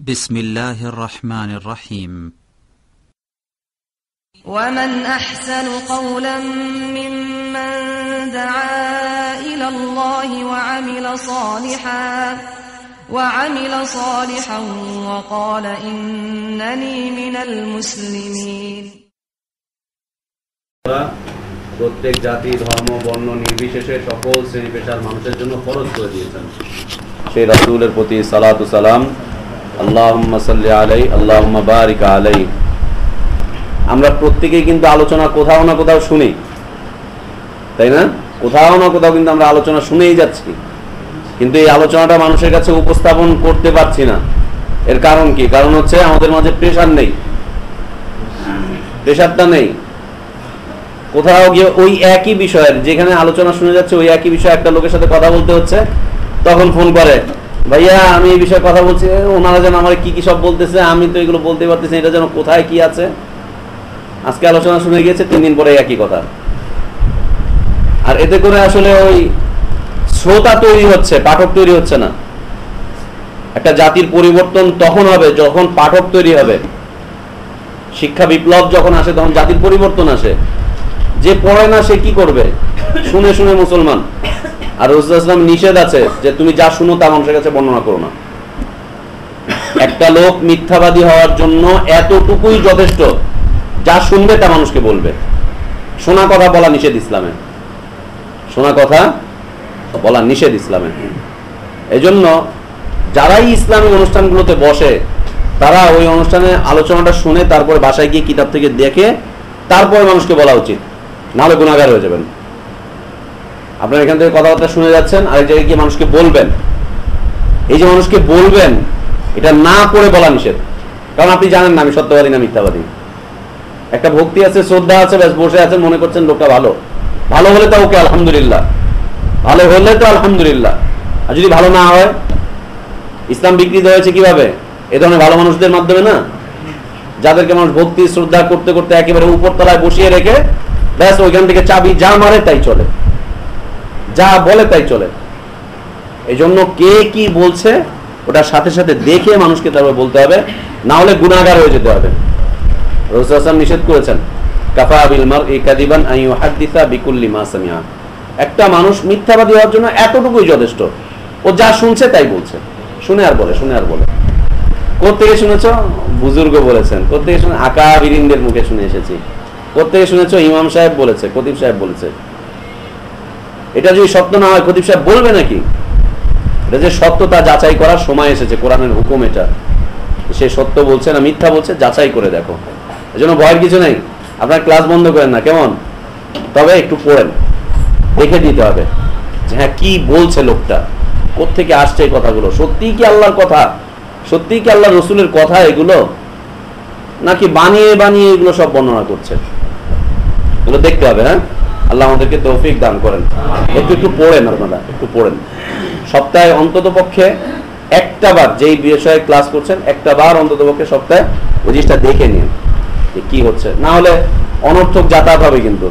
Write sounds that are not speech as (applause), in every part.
بسم الله الرحمن الرحيم ومن أحسن قولا ممن دعا إلى الله وعمل صالحا وعمل صالحا وقال إنني من المسلمين আমরা প্রত্যেক জাতি ধর্ম বর্ণ নির্বিশেষে সকল শ্রেণী পেশার মানুষের জন্য ফরজ করে দিয়েছেন সেই রাসূলের প্রতি সালাতু সালাম আলাই আলাই আমরা প্রত্যেকেই কিন্তু আলোচনা কোথাও না কোথাও শুনি। তাই না? কোথাও না কোথাও কিন্তু আমরা আলোচনা শুনেই যাচ্ছি। কিন্তু এই আলোচনাটা মানুষের কাছে উপস্থাপন করতে পারছি না। এর কারণ কি? কারণ হচ্ছে আমাদের মাঝে প্রেশার নেই। প্রেশারটা নেই। কোথাও গিয়ে ওই একই বিষয়ের, যেখানে আলোচনা শুনে যাচ্ছে ওই একই বিষয়ে একটা লোকের সাথে কথা বলতে হচ্ছে, তখন ফোন করে। ভাইয়া, আমি এই বিষয়ে কথা বলছি। ওনারা যেন আমার কি কি সব বলতেছে, আমি তো এগুলো বলতে পারতেছি এটা যেন কোথায় কি আছে। আজকে আলোচনা শুনে গিয়েছে, তিন দিন পরে একই কথা। আর এতে করে আসলে ওই শ্রোতা তৈরি হচ্ছে, পাঠক তৈরি হচ্ছে না। একটা জাতির পরিবর্তন তখন হবে, যখন পাঠক তৈরি হবে। শিক্ষা বিপ্লব যখন আসে, তখন জাতির পরিবর্তন আসে। যে পড়ে না, সে কি করবে? শুনে শুনে মুসলমান। আর রসুলাম নিষেধ আছে যে তুমি যা শুনো তা মানুষের কাছে বর্ণনা করো না। একটা লোক মিথ্যাবাদী হওয়ার জন্য এতটুকুই যথেষ্ট, যা শুনবে তা মানুষকে বলবে। শোনা কথা বলা নিষেধ ইসলামে। শোনা কথা বলা নিষেধ ইসলামে। এজন্য যারাই ইসলামী অনুষ্ঠানগুলোতে বসে, তারা ওই অনুষ্ঠানে আলোচনাটা শুনে তারপরে বাসায় গিয়ে কিতাব থেকে দেখে তারপরে মানুষকে বলা উচিত। নাহলে গুণাগার হয়ে যাবেন। আপনার এখান থেকে কথাবার্তা শুনে যাচ্ছেন, আরেক জায়গায় গিয়ে মানুষকে বলবেন। এই যে মানুষকে বলবেন, এটা না করে বলা নিষেধ। কারণ আপনি জানেন না আমি সত্যবাদী না মিথ্যাবাদী। একটা ভক্তি আছে, শ্রদ্ধা আছে, ব্যাস, বসে আছেন, মনে করছেন লোকটা ভালো। ভালো হলে তো ওকে, আলহামদুলিল্লাহ। ভালো হলে তো আলহামদুলিল্লাহ। আর যদি ভালো না হয়, ইসলাম বিকৃত হয়েছে কীভাবে? এ ধরনের ভালো মানুষদের মাধ্যমে না। যাদেরকে মানুষ ভক্তি, শ্রদ্ধা করতে করতে একেবারে উপর তলায় বসিয়ে রেখে, ব্যাস, ওইখান থেকে চাবি যা মারে তাই চলে। যা বলে তাই চলে। এই জন্য কে কি বলছে, ওটার সাথে সাথে দেখে মানুষকে তারপর বলতে হবে, না হলে গুণাগার হয়ে যেতে হবে। রসুল আসলাম নিষেধ করেছেন, কাফা বিল মার কাদিবান আইয়ু হাদ্দিসা বিকুল্লি মা সামিয়া একটা মানুষ মিথ্যাবাদী হওয়ার জন্য এতটুকুই যথেষ্ট। ও যা শুনছে তাই বলছে। শুনে আর বলে, শুনে আর বলে। কোথেকে শুনেছ? বুজুর্গ বলেছেন। কোথেকে শুনে? আকা বিরিন্দের মুখে শুনে এসেছি। কোথেকে শুনেছ? ইমাম সাহেব বলেছে, খতিব সাহেব বলেছে। এটা যদি সত্য না হয়, খতিব সাহেব বলবে নাকি? এটা যে সত্য তা যাচাই করার সময় এসেছে, কোরআনের হুকুম এটা। সে সত্য বলছে না মিথ্যা বলছে, যাচাই করে দেখো। এজন্য ভয়ের কিছু নেই। আপনার ক্লাস বন্ধ করেন না, কেমন? তবে একটু পড়েন। দেখে দিতে হবে যে হ্যাঁ কি বলছে লোকটা? কোত্থেকে আসছে এই কথাগুলো? সত্যিই কি আল্লাহর কথা? সত্যিই কি আল্লাহ রসুলের কথা এগুলো? নাকি বানিয়ে বানিয়ে এগুলো সব বর্ণনা করছে? এগুলো দেখতে হবে হ্যাঁ? আল্লাহ আমাদেরকে তৌফিক দান করেন। একটু একটু পড়েন আপনারা, একটু পড়েন। সপ্তাহে অন্তত পক্ষে একটা বার যেই বিষয়ে ক্লাস করছেন, একটা বার অন্তত পক্ষে সপ্তাহে ওই জিনিসটা দেখে নিন যে কি হচ্ছে। না হলে অনর্থক যাতায়াত হবে কিন্তু।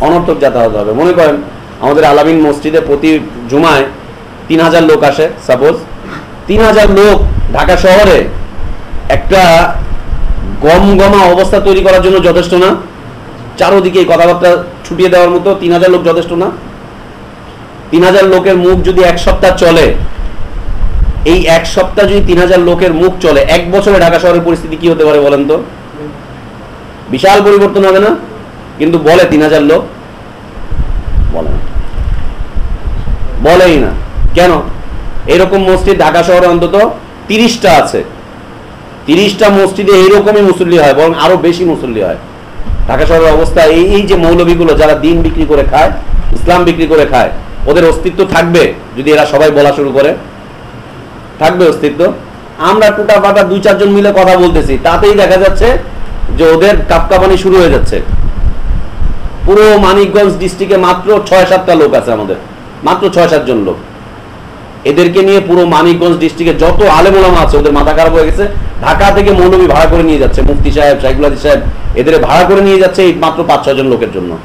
অনর্থক যাতায়াত হবে। মনে করেন আমাদের আলামিন মসজিদে প্রতি জুমায় তিন হাজার লোক আসে সাপোজ তিন হাজার লোক ঢাকা শহরে একটা গমগমা অবস্থা তৈরি করার জন্য যথেষ্ট না? চারোদিকে কথাবার্তা ছুটিয়ে দেওয়ার মতো তিন হাজার লোক যথেষ্ট না। তিন হাজার লোকের মুখ যদি এক সপ্তাহ চলে, এই এক সপ্তাহ যদি তিন হাজার লোকের মুখ চলে, এক বছরে ঢাকা শহরের পরিস্থিতি কি হতে পারে বলেন তো? বিশাল পরিবর্তন হবে না? কিন্তু বলে তিন হাজার লোক? বলে না। বলেই না। কেন? এরকম মসজিদ ঢাকা শহরে অন্তত তিরিশটা আছে। তিরিশটা মসজিদে এইরকমই মুসল্লি হয়, বরং আরও বেশি মুসল্লি হয়। ঢাকা শহরের অবস্থা, এই এই যে মৌলবীগুলো যারা দিন বিক্রি করে খায়, ইসলাম বিক্রি করে খায়, ওদের অস্তিত্ব থাকবে যদি এরা সবাই বলা শুরু করে। থাকবে অস্তিত্ব। আমরা টুটা পাটা দুই চারজন মিলে কথা বলতেছি, তাতেই দেখা যাচ্ছে যে ওদের কাপকাপানি শুরু হয়ে যাচ্ছে। পুরো মানিকগঞ্জ ডিস্ট্রিক্টে মাত্র ছয় সাতটা লোক আছে আমাদের, মাত্র ছয় সাতজন লোক। এদেরকে নিয়ে পুরো মানিকগঞ্জ ডিস্ট্রিক্টে যত আলেমোলামা আছে, ওদের মাথা খারাপ হয়ে গেছে। ঢাকা থেকে মৌলবী ভাড়া করে নিয়ে যাচ্ছে, মুফতি সাহেব শাইকুল আদি সাহেব। এদের ভাড়া করে নিয়ে যাচ্ছে এই মাত্র পাঁচ, ছয় জন লোকের জন্য।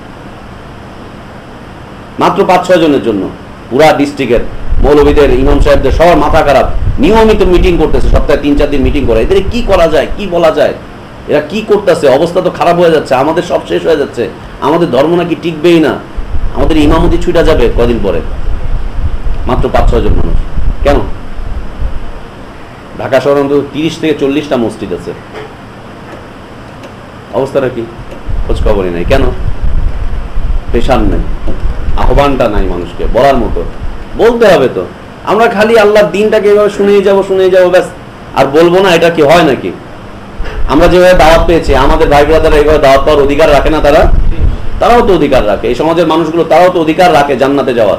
মাত্র পাঁচ, ছয় জনের জন্য। পুরা ডিস্ট্রিক্টের মৌলবীদের ইমাম সাহেবদের সবার মাথা খারাপ। নিয়মিত মিটিং করতেছে, সপ্তাহে তিন, চার দিন মিটিং করে। এদের কি করা যায়, কি বলা যায়? এরা কি করতেছে? অবস্থা তো খারাপ হয়ে যাচ্ছে, আমাদের সব শেষ হয়ে যাচ্ছে। আমাদের ধর্ম নাকি টিকবেই না। আমাদের ইমামতি ছুটা যাবে কদিন পরে। মাত্র পাঁচ, ছয় জন মানুষ। কেন? ঢাকা শহর অন্তত তিরিশ থেকে চল্লিশটা মসজিদ আছে। অবস্থাটা কি? খোঁজ খবরই নাই। কেন? পেশান নেই। আহ্বানটা নাই মানুষকে, বলার মতো। বলতে হবে তো। আমরা খালি আল্লাহর দিনটাকে এভাবে শুনেই যাব শুনেই যাব, ব্যাস। আর বলব না, এটা কি হয় নাকি? আমরা যেভাবে দাওয়াত পেয়েছি, আমাদের ভাই ব্রাদারা এইভাবে দাওয়াত পাওয়ার অধিকার রাখে না তারা? তারাও তো অধিকার রাখে। এই সমাজের মানুষগুলো তারাও তো অধিকার রাখে জান্নাতে যাওয়ার।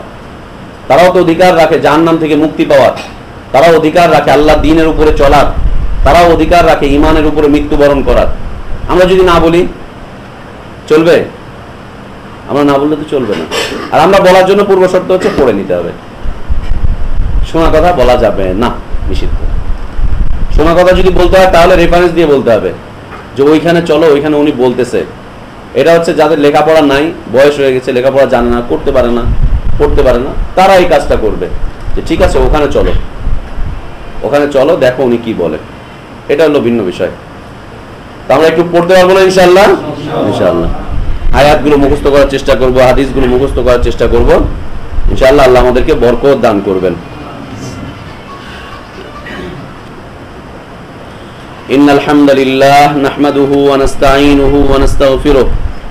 তারাও তো অধিকার রাখে জাহান্নাম থেকে মুক্তি পাওয়ার। তারাও অধিকার রাখে আল্লাহ দিনের উপরে চলার। তারাও অধিকার রাখে ইমানের উপরে মৃত্যুবরণ করার। আমরা যদি না বলি, চলবে? আমরা না বললে তো চলবে না। আর আমরা বলার জন্য পূর্ব শর্ত হচ্ছে পড়ে নিতে হবে। শোনা কথা বলা যাবে না, নিষিদ্ধ। শোনা কথা যদি বলতে হয়, তাহলে রেফারেন্স দিয়ে বলতে হবে। যে ওইখানে চলো, ওইখানে উনি বলতেছে। এটা হচ্ছে যাদের লেখাপড়া নাই, বয়স হয়ে গেছে, লেখাপড়া জানে না, করতে পারে না, পড়তে পারে না, তারা এই কাজটা করবে। যে ঠিক আছে, ওখানে চলো। ওখানে চলো, দেখো উনি কি বলে। এটা হলো ভিন্ন বিষয়। তো আমরা একটু পড়তে পারবো না ইনশাল্লাহ ইনশাল্লাহ আয়াতগুলো মুখস্থ করার চেষ্টা করব হাদিসগুলো মুখস্থ করার চেষ্টা করব ইনশাআল্লাহ আল্লাহ আমাদেরকে বরকত দান করবেন إن الحمد لله نحمده ونستعينه ونستغفره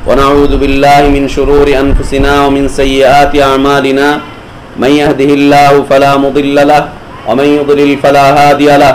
ونعوذ بالله من شرور أنفسنا ومن سيئات أعمالنا من يهده الله فلا مضل له ومن يضلل فلا هادي له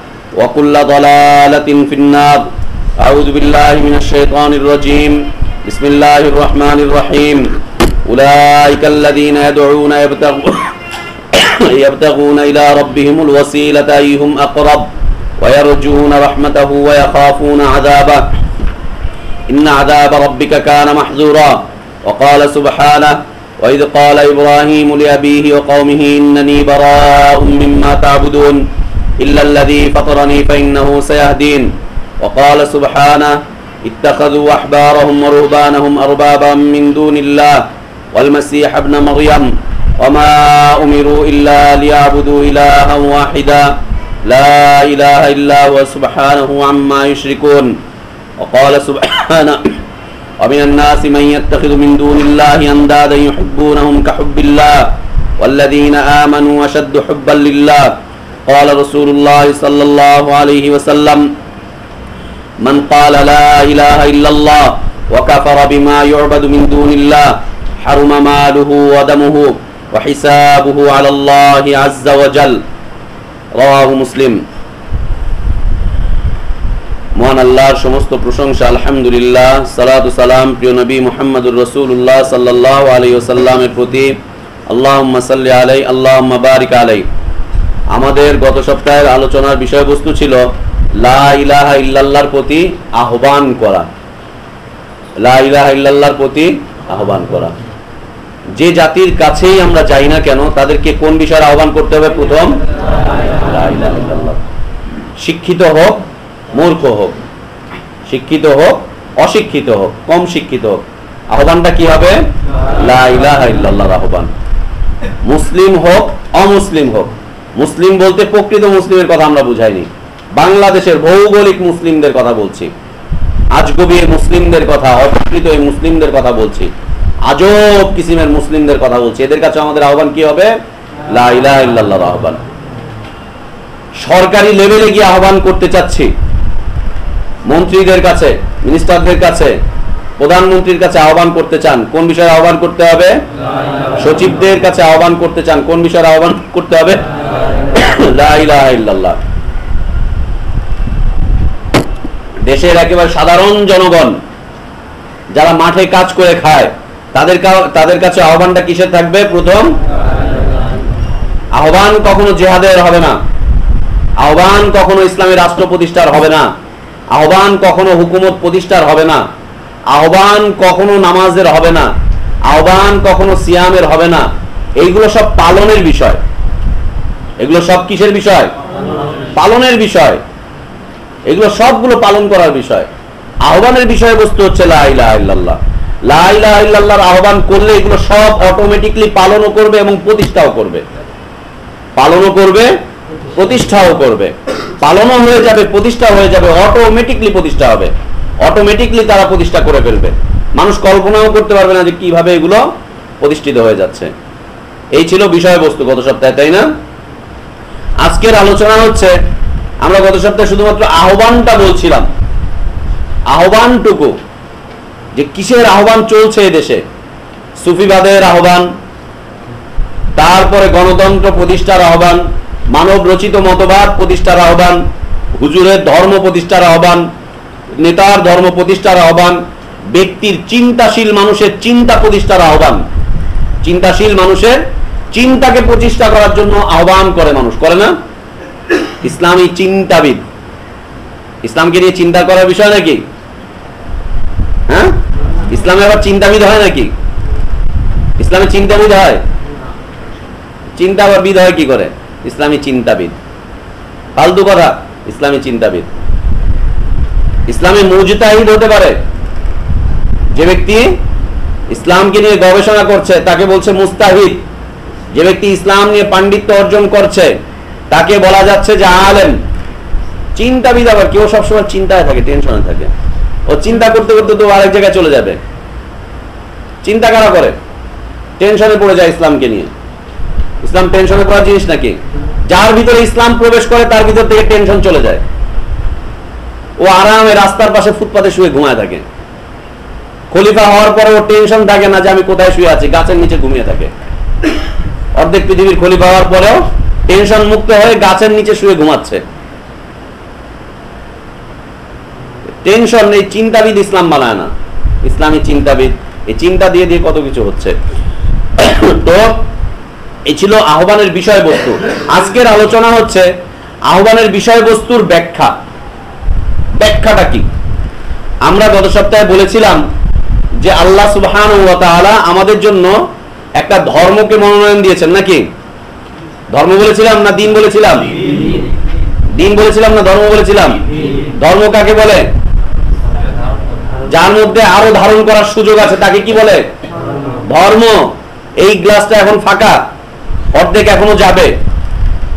وكل ضلالة في النار. أعوذ بالله من الشيطان الرجيم. بسم الله الرحمن الرحيم. أولئك الذين يدعون يبتغون (coughs) يبتغون إلى ربهم الوسيلة أيهم أقرب ويرجون رحمته ويخافون عذابه. إن عذاب ربك كان محذورا. وقال سبحانه وإذ قال إبراهيم لأبيه وقومه إنني براء مما تعبدون. إلا الذي فطرني فإنه سيهدين. وقال سبحانه اتخذوا أحبارهم ورهبانهم أربابا من دون الله والمسيح ابن مريم وما أمروا إلا ليعبدوا إلها واحدا. لا إله إلا هو سبحانه عما يشركون. وقال سبحانه ومن الناس من يتخذ من دون الله أندادا يحبونهم كحب الله والذين آمنوا أشد حبا لله. قال رسول الله صلى الله عليه وسلم من قال لا إله إلا الله وكفر بما يعبد من دون الله حرم ماله ودمه وحسابه على الله عز وجل رواه মুসলিম মহান আল্লাহর সমস্ত প্রশংসা আলহামদুলিল্লাহ সালাতু সালাম প্রিয় নবী মুহাম্মদুর রসুল্লাহ সাল্লাহ আলী ওসাল্লামের প্রতি আল্লাহ সাল্লি আলাই আল্লাহ বারিক আলাই আমাদের গত সপ্তাহের আলোচনার বিষয়বস্তু ছিল লা ইলাহা ইল্লাল্লাহর প্রতি আহ্বান করা। লা ইলাহা ইল্লাল্লাহর প্রতি আহ্বান করা। যে জাতির কাছেই আমরা যাই না কেন, তাদেরকে কোন বিষয়ে আহ্বান করতে হবে প্রথম? শিক্ষিত হোক, মূর্খ হোক। শিক্ষিত হোক, অশিক্ষিত হোক, কম শিক্ষিত হোক। আহ্বানটা কি হবে? লা ইলাহা ইল্লাল্লাহর আহ্বান। মুসলিম হোক, অমুসলিম হোক। মুসলিম বলতে প্রকৃত মুসলিমের কথা আমরা বুঝাইনি। বাংলাদেশের ভৌগোলিক মুসলিমদের কথা বলছি। আজগবীর মুসলিমদের কথা অপ্রকৃত এই মুসলিমদের কথা বলছি। আজব কিসিমের মুসলিমদের কথা বলছি। এদের কাছে আমাদের আহ্বান কি হবে? আহ্বান। সরকারি লেভেলে গিয়ে আহ্বান করতে চাচ্ছি। মন্ত্রীদের কাছে মিনিস্টারদের কাছে প্রধানমন্ত্রীর কাছে আহ্বান করতে চান কোন বিষয়ে আহ্বান করতে হবে? সচিবদের কাছে আহ্বান করতে চান কোন বিষয়ে আহ্বান করতে হবে? দেশের একেবারে সাধারণ জনগণ যারা মাঠে কাজ করে খায়, তাদের তাদের কাছে আহ্বানটা কিসের থাকবে? প্রথম, আহ্বান কখনো জেহাদের হবে না। আহ্বান কখনো ইসলামী রাষ্ট্র প্রতিষ্ঠার হবে না। আহ্বান কখনো হুকুমত প্রতিষ্ঠার হবে না। আহ্বান কখনো নামাজের হবে না। আহ্বান কখনো সিয়ামের হবে না। এইগুলো সব পালনের বিষয়। এগুলো সব কিসের বিষয়? পালনের বিষয়। এগুলো সবগুলো পালন করার বিষয়। আহ্বানের বিষয়বস্তু হচ্ছে লা ইলাহা ইল্লাল্লাহ। লা ইলাহা ইল্লাল্লাহর আহ্বান করলে এগুলো সব অটোমেটিকলি পালনও করবে এবং প্রতিষ্ঠাও করবে। পালনও করবে, প্রতিষ্ঠাও করবে। পালনও হয়ে যাবে, প্রতিষ্ঠা হয়ে যাবে অটোমেটিকলি প্রতিষ্ঠা হবে। অটোমেটিকলি তারা প্রতিষ্ঠা করে ফেলবে। মানুষ কল্পনাও করতে পারবে না যে কীভাবে এগুলো প্রতিষ্ঠিত হয়ে যাচ্ছে। এই ছিল বিষয়বস্তু গত সপ্তাহে, তাই না? আজকের আলোচনা হচ্ছে, আমরা গত সপ্তাহে শুধুমাত্র আহ্বানটা বলছিলাম। আহ্বানটুকু, যে কিসের আহ্বান চলছে দেশে? সুফিবাদের আহ্বান, তারপরে গণতন্ত্র প্রতিষ্ঠার আহ্বান মানব রচিত মতবাদ প্রতিষ্ঠার আহ্বান, হুজুরের ধর্ম প্রতিষ্ঠার আহ্বান, নেতার ধর্ম প্রতিষ্ঠার আহ্বান, ব্যক্তির চিন্তাশীল মানুষের চিন্তা প্রতিষ্ঠার আহ্বান। চিন্তাশীল মানুষের চিন্তাকে প্রতিষ্ঠা করার জন্য আহ্বান করে মানুষ, করে না? ইসলামী চিন্তাবিদ। ইসলামকে নিয়ে চিন্তা করার বিষয় নাকি? হ্যাঁ? ইসলামে আবার চিন্তাবিদ হয় নাকি? ইসলামে চিন্তাবিদ হয়? চিন্তা আবার বিদ হয় কি করে? ইসলামী চিন্তাবিদ। ফালতু কথা, ইসলামী চিন্তাবিদ। ইসলামে মুজতাহিদ হতে পারে। যে ব্যক্তি ইসলামকে নিয়ে গবেষণা করছে, তাকে বলছে মুস্তাহিদ। যে ব্যক্তি ইসলাম নিয়ে পাণ্ডিত্য অর্জন করছে, তাকে বলা যাচ্ছে যে আলেম। চিন্তাবিদ আবার কেউ সবসময় চিন্তায় থাকে টেনশনে থাকে। ও চিন্তা করতে করতে তো আরেক জায়গায় চলে যাবে। চিন্তা কারা করে? টেনশনে পড়ে যায় ইসলামকে নিয়ে। ইসলাম টেনশনে পড়ার জিনিস নাকি? যার ভিতরে ইসলাম প্রবেশ করে, তার ভিতর থেকে টেনশন চলে যায়। ও আরামে রাস্তার পাশে ফুটপাতে শুয়ে ঘুমায় থাকে। খলিফা হওয়ার পরে ও টেনশন থাকে না যে আমি কোথায় শুয়ে আছি, গাছের নিচে ঘুমিয়ে থাকে। অর্ধেক পৃথিবীর খলিফা হওয়ার পরেও টেনশন মুক্ত হয়ে গাছের নিচে শুয়ে ঘুমাচ্ছে। টেনশন, এই চিন্তাবিদ ইসলাম বানায় না। ইসলামী চিন্তাবিদ, এই চিন্তা দিয়ে দিয়ে কত কিছু হচ্ছে। তো, এই ছিল আহ্বানের বিষয়বস্তু। আজকের আলোচনা হচ্ছে আহ্বানের বিষয়বস্তুর ব্যাখ্যা। ব্যাখ্যাটা কি? আমরা গত সপ্তাহে বলেছিলাম যে আল্লাহ সুবহান আমাদের জন্য একটা ধর্মকে মনোনয়ন দিয়েছেন নাকি? ধর্ম বলেছিলাম না দিন বলেছিলাম? দিন বলেছিলাম না ধর্ম বলেছিলাম? ধর্ম কাকে বলে? যার মধ্যে আরও ধারণ করার সুযোগ আছে, তাকে কি বলে? ধর্ম। এই গ্লাসটা এখন ফাঁকা। অর্ধেক এখনও যাবে।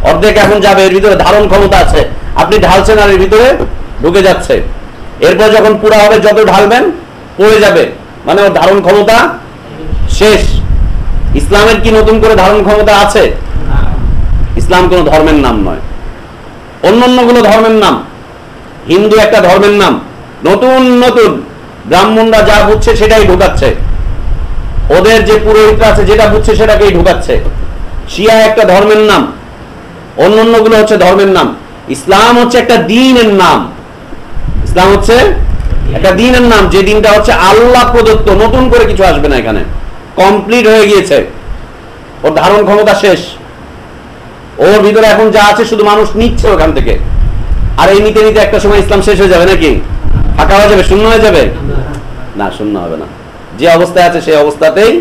অর্ধেক এখন যাবে। এর ভিতরে ধারণ ক্ষমতা আছে। আপনি ঢালছেন আর এর ভিতরে ঢুকে যাচ্ছে। এরপর যখন পুরা হবে, যত ঢালবেন, পড়ে যাবে। মানে ওর ধারণ ক্ষমতা শেষ। ইসলামের কি নতুন করে ধারণ ক্ষমতা আছে? ইসলাম কোনো ধর্মের নাম নয়। অন্য অন্যগুলো ধর্মের নাম। হিন্দু একটা ধর্মের নাম। নতুন নতুন। ব্রাহ্মণরা যা বুঝছে সেটাই ঢুকাচ্ছে। ওদের যে পুরোহিতরা আছে যেটা বুঝছে সেটাকেই ঢুকাচ্ছে। শিয়া একটা ধর্মের নাম। অন্য অন্যগুলো হচ্ছে ধর্মের নাম। ইসলাম হচ্ছে একটা দিনের নাম। ইসলাম হচ্ছে একটা দিনের নাম। যে দিনটা হচ্ছে আল্লাহ প্রদত্ত। নতুন করে কিছু আসবে না এখানে। কমপ্লিট হয়ে গিয়েছে। ওর ধারণ ক্ষমতা শেষ। ওর ভিতরে এখন যা আছে শুধু মানুষ নিচ্ছে ওখান থেকে। আর এই নিতে নিতে একটা সময় ইসলাম শেষ হয়ে যাবে নাকি? ফাঁকা হয়ে যাবে, শূন্য হয়ে যাবে? না, শূন্য হবে না। যে অবস্থায় আছে সেই অবস্থাতেই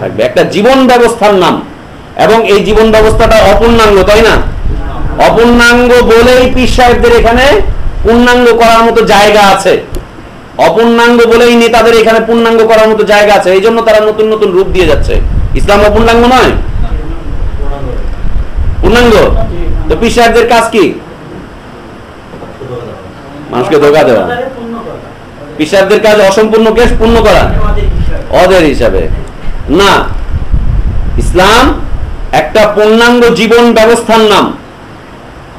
থাকবে। একটা জীবন ব্যবস্থার নাম। এবং এই জীবন ব্যবস্থাটা অপূর্ণাঙ্গ, তাই না? অপূর্ণাঙ্গ বলেই পীর সাহেবদের এখানে পূর্ণাঙ্গ করার মতো জায়গা আছে। অপূর্ণাঙ্গ বলেই নেতাদের এখানে পূর্ণাঙ্গ করার মতো জায়গা আছে, এই জন্য তারা নতুন নতুন রূপ দিয়ে যাচ্ছে। ইসলাম অপূর্ণাঙ্গ নয়? পূর্ণাঙ্গ? তো পীর সাহেবদের কাজ কি? মানুষকে ধোকা দেওয়া। পীর সাহেবদের কাজ অসম্পূর্ণ কেস, পূর্ণ করা? অদের হিসাবে। না, ইসলাম একটা পূর্ণাঙ্গ জীবন ব্যবস্থার নাম।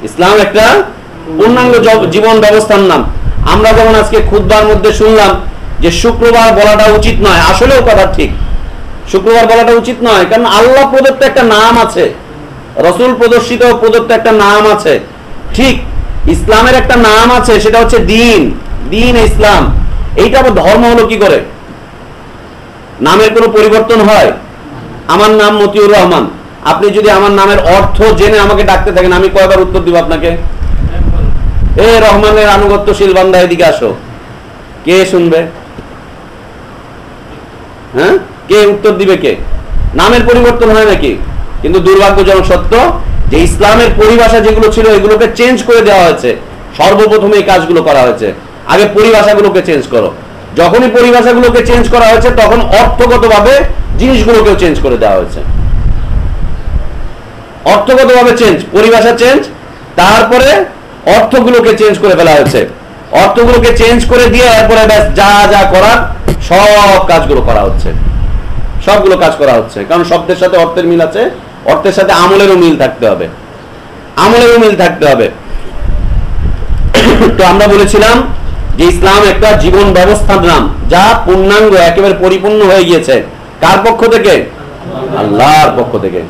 ইসলাম একটা পূর্ণাঙ্গ জীবন ব্যবস্থার নাম। আমরা যেমন আজকে খুদবার মধ্যে শুনলাম যে শুক্রবার বলাটা উচিত নয়, আসলেও কথা ঠিক। শুক্রবার বলাটা উচিত নয়, কারণ আল্লাহ প্রদত্ত একটা নাম আছে। রসুল প্রদর্শিত প্রদত্ত একটা নাম আছে। ঠিক, ইসলামের একটা নাম আছে, সেটা হচ্ছে দিন। দিন ইসলাম। এইটা আবার ধর্ম হলো কি করে? নামের কোনো পরিবর্তন হয়? আমার নাম মতিউর রহমান। আপনি যদি আমার নামের অর্থ জেনে আমাকে ডাকতে থাকেন, আমি কয়বার উত্তর দিব আপনাকে? এ রহমানের আনুগত্যশীল বান্দা, এদিকে আসো। কে শুনবে? হ্যাঁ? কে উত্তর দিবে কে? নামের পরিবর্তন হয় নাকি? কিন্তু দুর্ভাগ্যজনক সত্য, যে ইসলামের পরিভাষা যেগুলো ছিল, এগুলোকে চেঞ্জ করে দেওয়া হয়েছে। সর্বপ্রথমে এই কাজগুলো করা হয়েছে। আগে পরিভাষাগুলোকে চেঞ্জ করো। যখনই পরিভাষাগুলোকে চেঞ্জ করা হয়েছে, তখন অর্থগতভাবে জিনিসগুলোকেও চেঞ্জ করে দেওয়া হয়েছে। অর্থগতভাবে চেঞ্জ, পরিভাষা চেঞ্জ, তারপরে অর্থগুলোকে চেঞ্জ করে ফেলা হয়েছে। অর্থগুলোকে চেঞ্জ করে দিয়ে এরপরে ব্যাস যা যা করার সব কাজগুলো করা হচ্ছে। সবগুলো কাজ করা হচ্ছে। কারণ শব্দের সাথে অর্থের মিল আছে, অর্থের সাথে আমলেরও মিল থাকতে হবে। আমলেরও মিল থাকতে হবে। তো আমরা বলেছিলাম যে ইসলাম একটা জীবন ব্যবস্থার নাম, যা পূর্ণাঙ্গ, একেবারে পরিপূর্ণ হয়ে গিয়েছে। কার পক্ষ থেকে? আল্লাহর পক্ষ থেকে।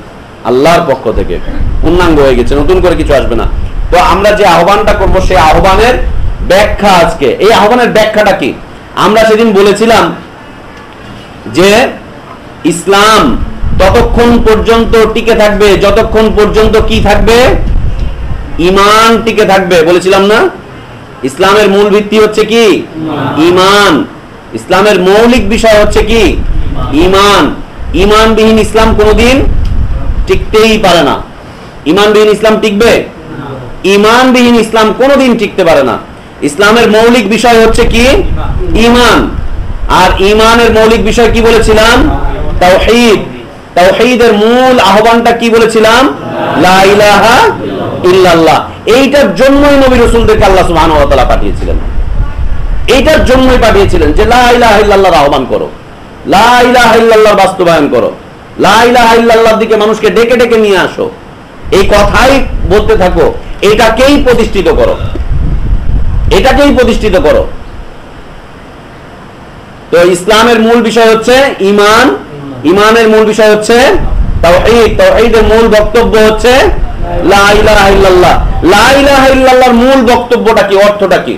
আল্লাহর পক্ষ থেকে। পূর্ণাঙ্গ হয়ে গেছে নতুন করে কিছু আসবে না। তো আমরা যে আহ্বানটা করব সেই আহ্বানের ব্যাখ্যা আজকে। এই আহ্বানের ব্যাখ্যাটা কি? আমরা সেদিন বলেছিলাম যে ইসলাম ততক্ষণ পর্যন্ত টিকে থাকবে, যতক্ষণ পর্যন্ত কি থাকবে? ইমান টিকে থাকবে। বলেছিলাম না? ইসলামের মূল ভিত্তি হচ্ছে কি? ইমান। ইসলামের মৌলিক বিষয় হচ্ছে কি? ইমান। ইমানবিহীন ইসলাম কোনোদিন টিকতেই পারে না। ইমানবিহীন ইসলাম টিকবে? ইমানবিহীন ইসলাম কোনোদিন টিকতে পারে না। ইসলামের মৌলিক বিষয় হচ্ছে কি? ইমান। আর ইমানের মৌলিক বিষয় কি বলেছিলাম? তাওহীদ। তাওহীদের মূল আহ্বানটা কি বলেছিলাম? এইটার জন্যই নবী আল্লাহ সুবহানাহু পাঠিয়েছিলেন। এইটার জন্যই পাঠিয়েছিলেন যে লা আহ্বান করো। লা বাস্তবায়ন করো। লা ইল্লাল্লাহর দিকে মানুষকে ডেকে ডেকে নিয়ে আসো। এই কথাই বলতে থাকো, এটাকেই প্রতিষ্ঠিত করো। এটাকেই প্রতিষ্ঠিত করো। তো ইসলামের মূল বিষয় হচ্ছে ইমান। ইমানের মূল বিষয় হচ্ছে মূল বক্তব্য হচ্ছে মূল বক্তব্যটা কি, অর্থটা কি?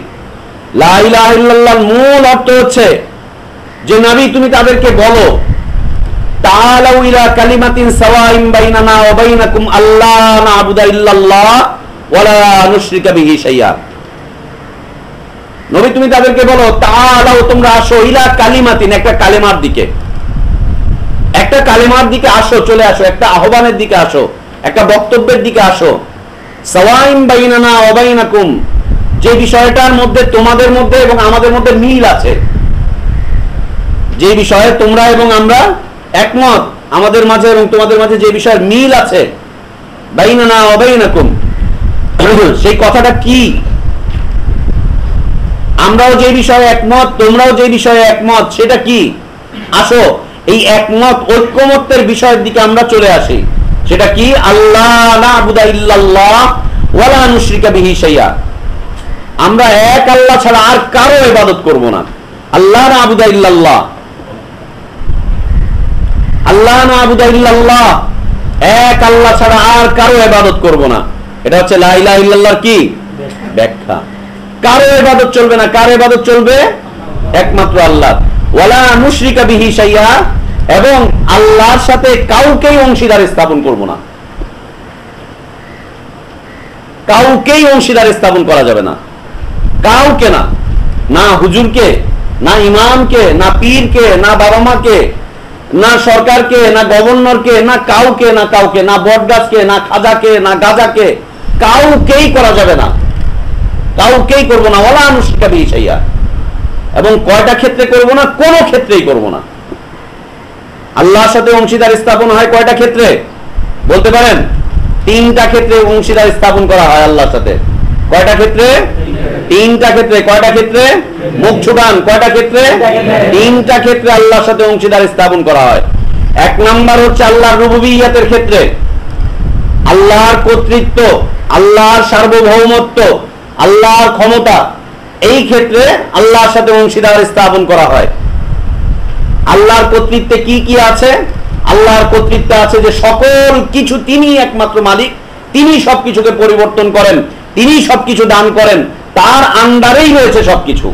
মূল অর্থ হচ্ছে যে নবী তুমি তাদেরকে বলো নবী, তুমি তাদেরকে বলো তোমরা আসো ইলা কালিমাতিন, একটা দিকে। একটা দিকে আসো, চলে আসো, একটা আহ্বানের দিকে আসো, একটা বক্তব্যের দিকে আসো। সাওয়াইন বাইনানা ওয়া বাইনাকুম, যে বিষয়টার মধ্যে তোমাদের মধ্যে এবং আমাদের মধ্যে মিল আছে। যে বিষয়ে তোমরা এবং আমরা একমত আমাদের মাঝে এবং তোমাদের মাঝে যে বিষয়ের মিল আছে সেই কথাটা কি? আমরাও যে বিষয়ে একমত, তোমরাও যে বিষয়ে একমত, সেটা কি? আসো, এই একমত ঐক্যমত্যের বিষয়ের দিকে আমরা চলে আসি। সেটা কি? আল্লাহ ওয়ালা আমরা এক আল্লাহ ছাড়া আর কারও ইবাদত করব না। আল্লাহ না'বুদা ইল্লাল্লাহ। আল্লাহ এক আল্লাহ ছাড়া আর কারও ইবাদত করব না। এটা হচ্ছে কি? ব্যাখ্যা। কারও ইবাদত চলবে না। কার ইবাদত চলবে? একমাত্র আল্লাহ ওয়ালা মুশরিকা বিহি শাইআ এবং আল্লাহর সাথে কাউকেই অংশীদার স্থাপন করব না। কাউকেই অংশীদার স্থাপন করা যাবে না। কাউকে না। না হুজুরকে, না ইমামকে, না পীরকে, না বাবা মাকে না সরকারকে, না গভর্নরকে, না কাউকে না কাউকে, না বটগাছকে, না খাজাকে, না গাজাকে কাউকেই করা যাবে না। কাউকেই করব না। ওলা আনুষ্ঠিকা বিষয়া এবং কয়টা ক্ষেত্রে করব না, কোন ক্ষেত্রেই করব না। আল্লাহর সাথে অংশীদার স্থাপন হয় কয়টা ক্ষেত্রে? বলতে পারেন, তিনটা ক্ষেত্রে অংশীদার স্থাপন করা হয় আল্লাহর সাথে। কয়টা ক্ষেত্রে? তিনটা ক্ষেত্রে। কয়টা ক্ষেত্রে? মুখ ছুটান কয়টা ক্ষেত্রে? তিনটা ক্ষেত্রে আল্লাহর সাথে অংশীদার স্থাপন করা হয়। এক নাম্বার হচ্ছে আল্লাহর রুবুবিয়াতের ক্ষেত্রে। আল্লাহর কর্তৃত্ব, আল্লাহর সার্বভৌমত্ব, আল্লাহর ক্ষমতা, এই ক্ষেত্রে আল্লাহর সাথে অংশীদার স্থাপন করা হয়। আল্লাহর কর্তৃত্বে কি কি আছে? আল্লাহর কর্তৃত্বে আছে যে সকল কিছু তিনি একমাত্র মালিক তিনি সবকিছুকে পরিবর্তন করেন। তিনি সবকিছু দান করেন। তার আন্ডারেই রয়েছে সবকিছু।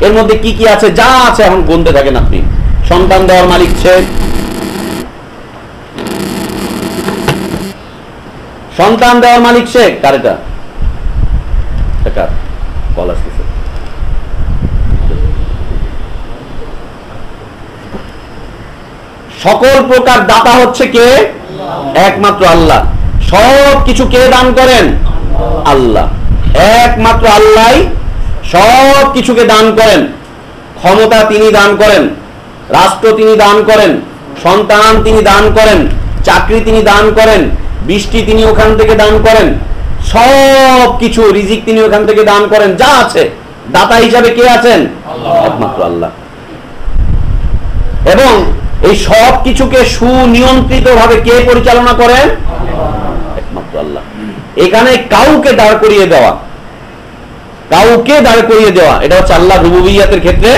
এর মধ্যে কি কি আছে? যা আছে এখন গুনতে থাকেন আপনি। সন্তান দেওয়ার মালিক সে। সন্তান দেওয়ার মালিক সে। কার এটা? এটা কার? কল আসতেছে। সকল প্রকার দাতা হচ্ছে কে? একমাত্র আল্লাহ। সব কিছু কে দান করেন? আল্লাহ। একমাত্র আল্লাহ সব কিছুকে দান করেন। ক্ষমতা তিনি দান করেন রাষ্ট্র তিনি দান করেন সন্তান তিনি দান করেন চাকরি তিনি দান করেন বৃষ্টি তিনি ওখান থেকে দান করেন সব কিছু রিজিক তিনি ওখান থেকে দান করেন যা আছে। দাতা হিসাবে কে আছেন? একমাত্র আল্লাহ। এবং এই সব কিছুকে সুনিয়ন্ত্রিত ভাবে কে পরিচালনা করেন? একমাত্র আল্লাহ। এখানে কাউকে দাঁড় করিয়ে দেওয়া। কাউকে দাঁড় করিয়ে দেওয়া। এটা হচ্ছে আল্লাহ রুবুবিয়াতের ক্ষেত্রে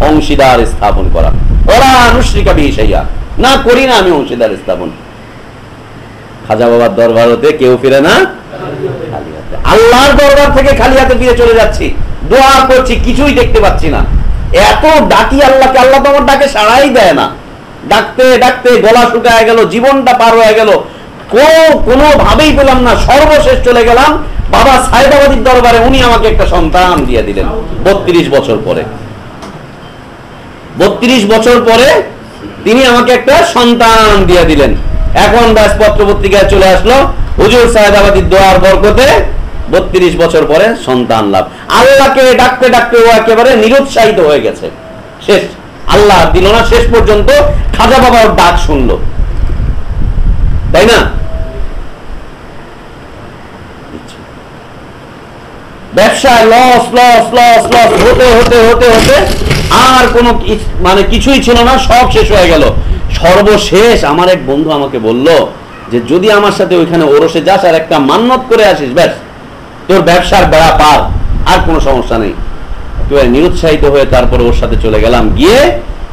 অংশীদার স্থাপন করা। ওরা আনুষ্ঠিকা বিষয়া না করি না আমি অংশীদার স্থাপন। খাজা বাবার দরবার হতে কেউ ফিরে না। আল্লাহর দরবার থেকে খালি হাতে ফিরে চলে যাচ্ছি। দোয়া করছি, কিছুই দেখতে পাচ্ছি না। এত ডাকি আল্লাহকে, আল্লাহ তো আমার ডাকে সাড়াই দেয় না। ডাকতে ডাকতে গলা শুকায় গেল, জীবনটা পার হয়ে গেল। কোনো ভাবেই পেলাম না। সর্বশেষ চলে গেলাম। বাবা সাহেদাবাদীর দরবারে, উনি আমাকে একটা সন্তান দিয়ে দিলেন, বত্রিশ বছর পরে। বত্রিশ বছর পরে তিনি আমাকে একটা সন্তান দিয়ে দিলেন। এখন পত্রিকায় চলে আসলো, হুজুর দোয়ার বরকতে বত্রিশ বছর পরে সন্তান লাভ। আল্লাহকে ডাকতে ডাকতে ও একেবারে নিরুৎসাহিত হয়ে গেছে। শেষ। আল্লাহ দিল না, শেষ পর্যন্ত খাজা বাবার ডাক শুনলো। তাই না? ব্যবসায় লস লস লস লস হতে হতে হতে হতে আর কোনো মানে কিছুই ছিল না, সব শেষ হয়ে গেল। সর্বশেষ আমার এক বন্ধু আমাকে বলল যে, যদি আমার সাথে ওইখানে ওরসে যাস আর একটা মান্নত করে আসিস, ব্যাস, তোর ব্যবসার বেড়া পার, আর কোনো সমস্যা নেই। নিরুৎসাহিত হয়ে তারপর ওর সাথে চলে গেলাম। গিয়ে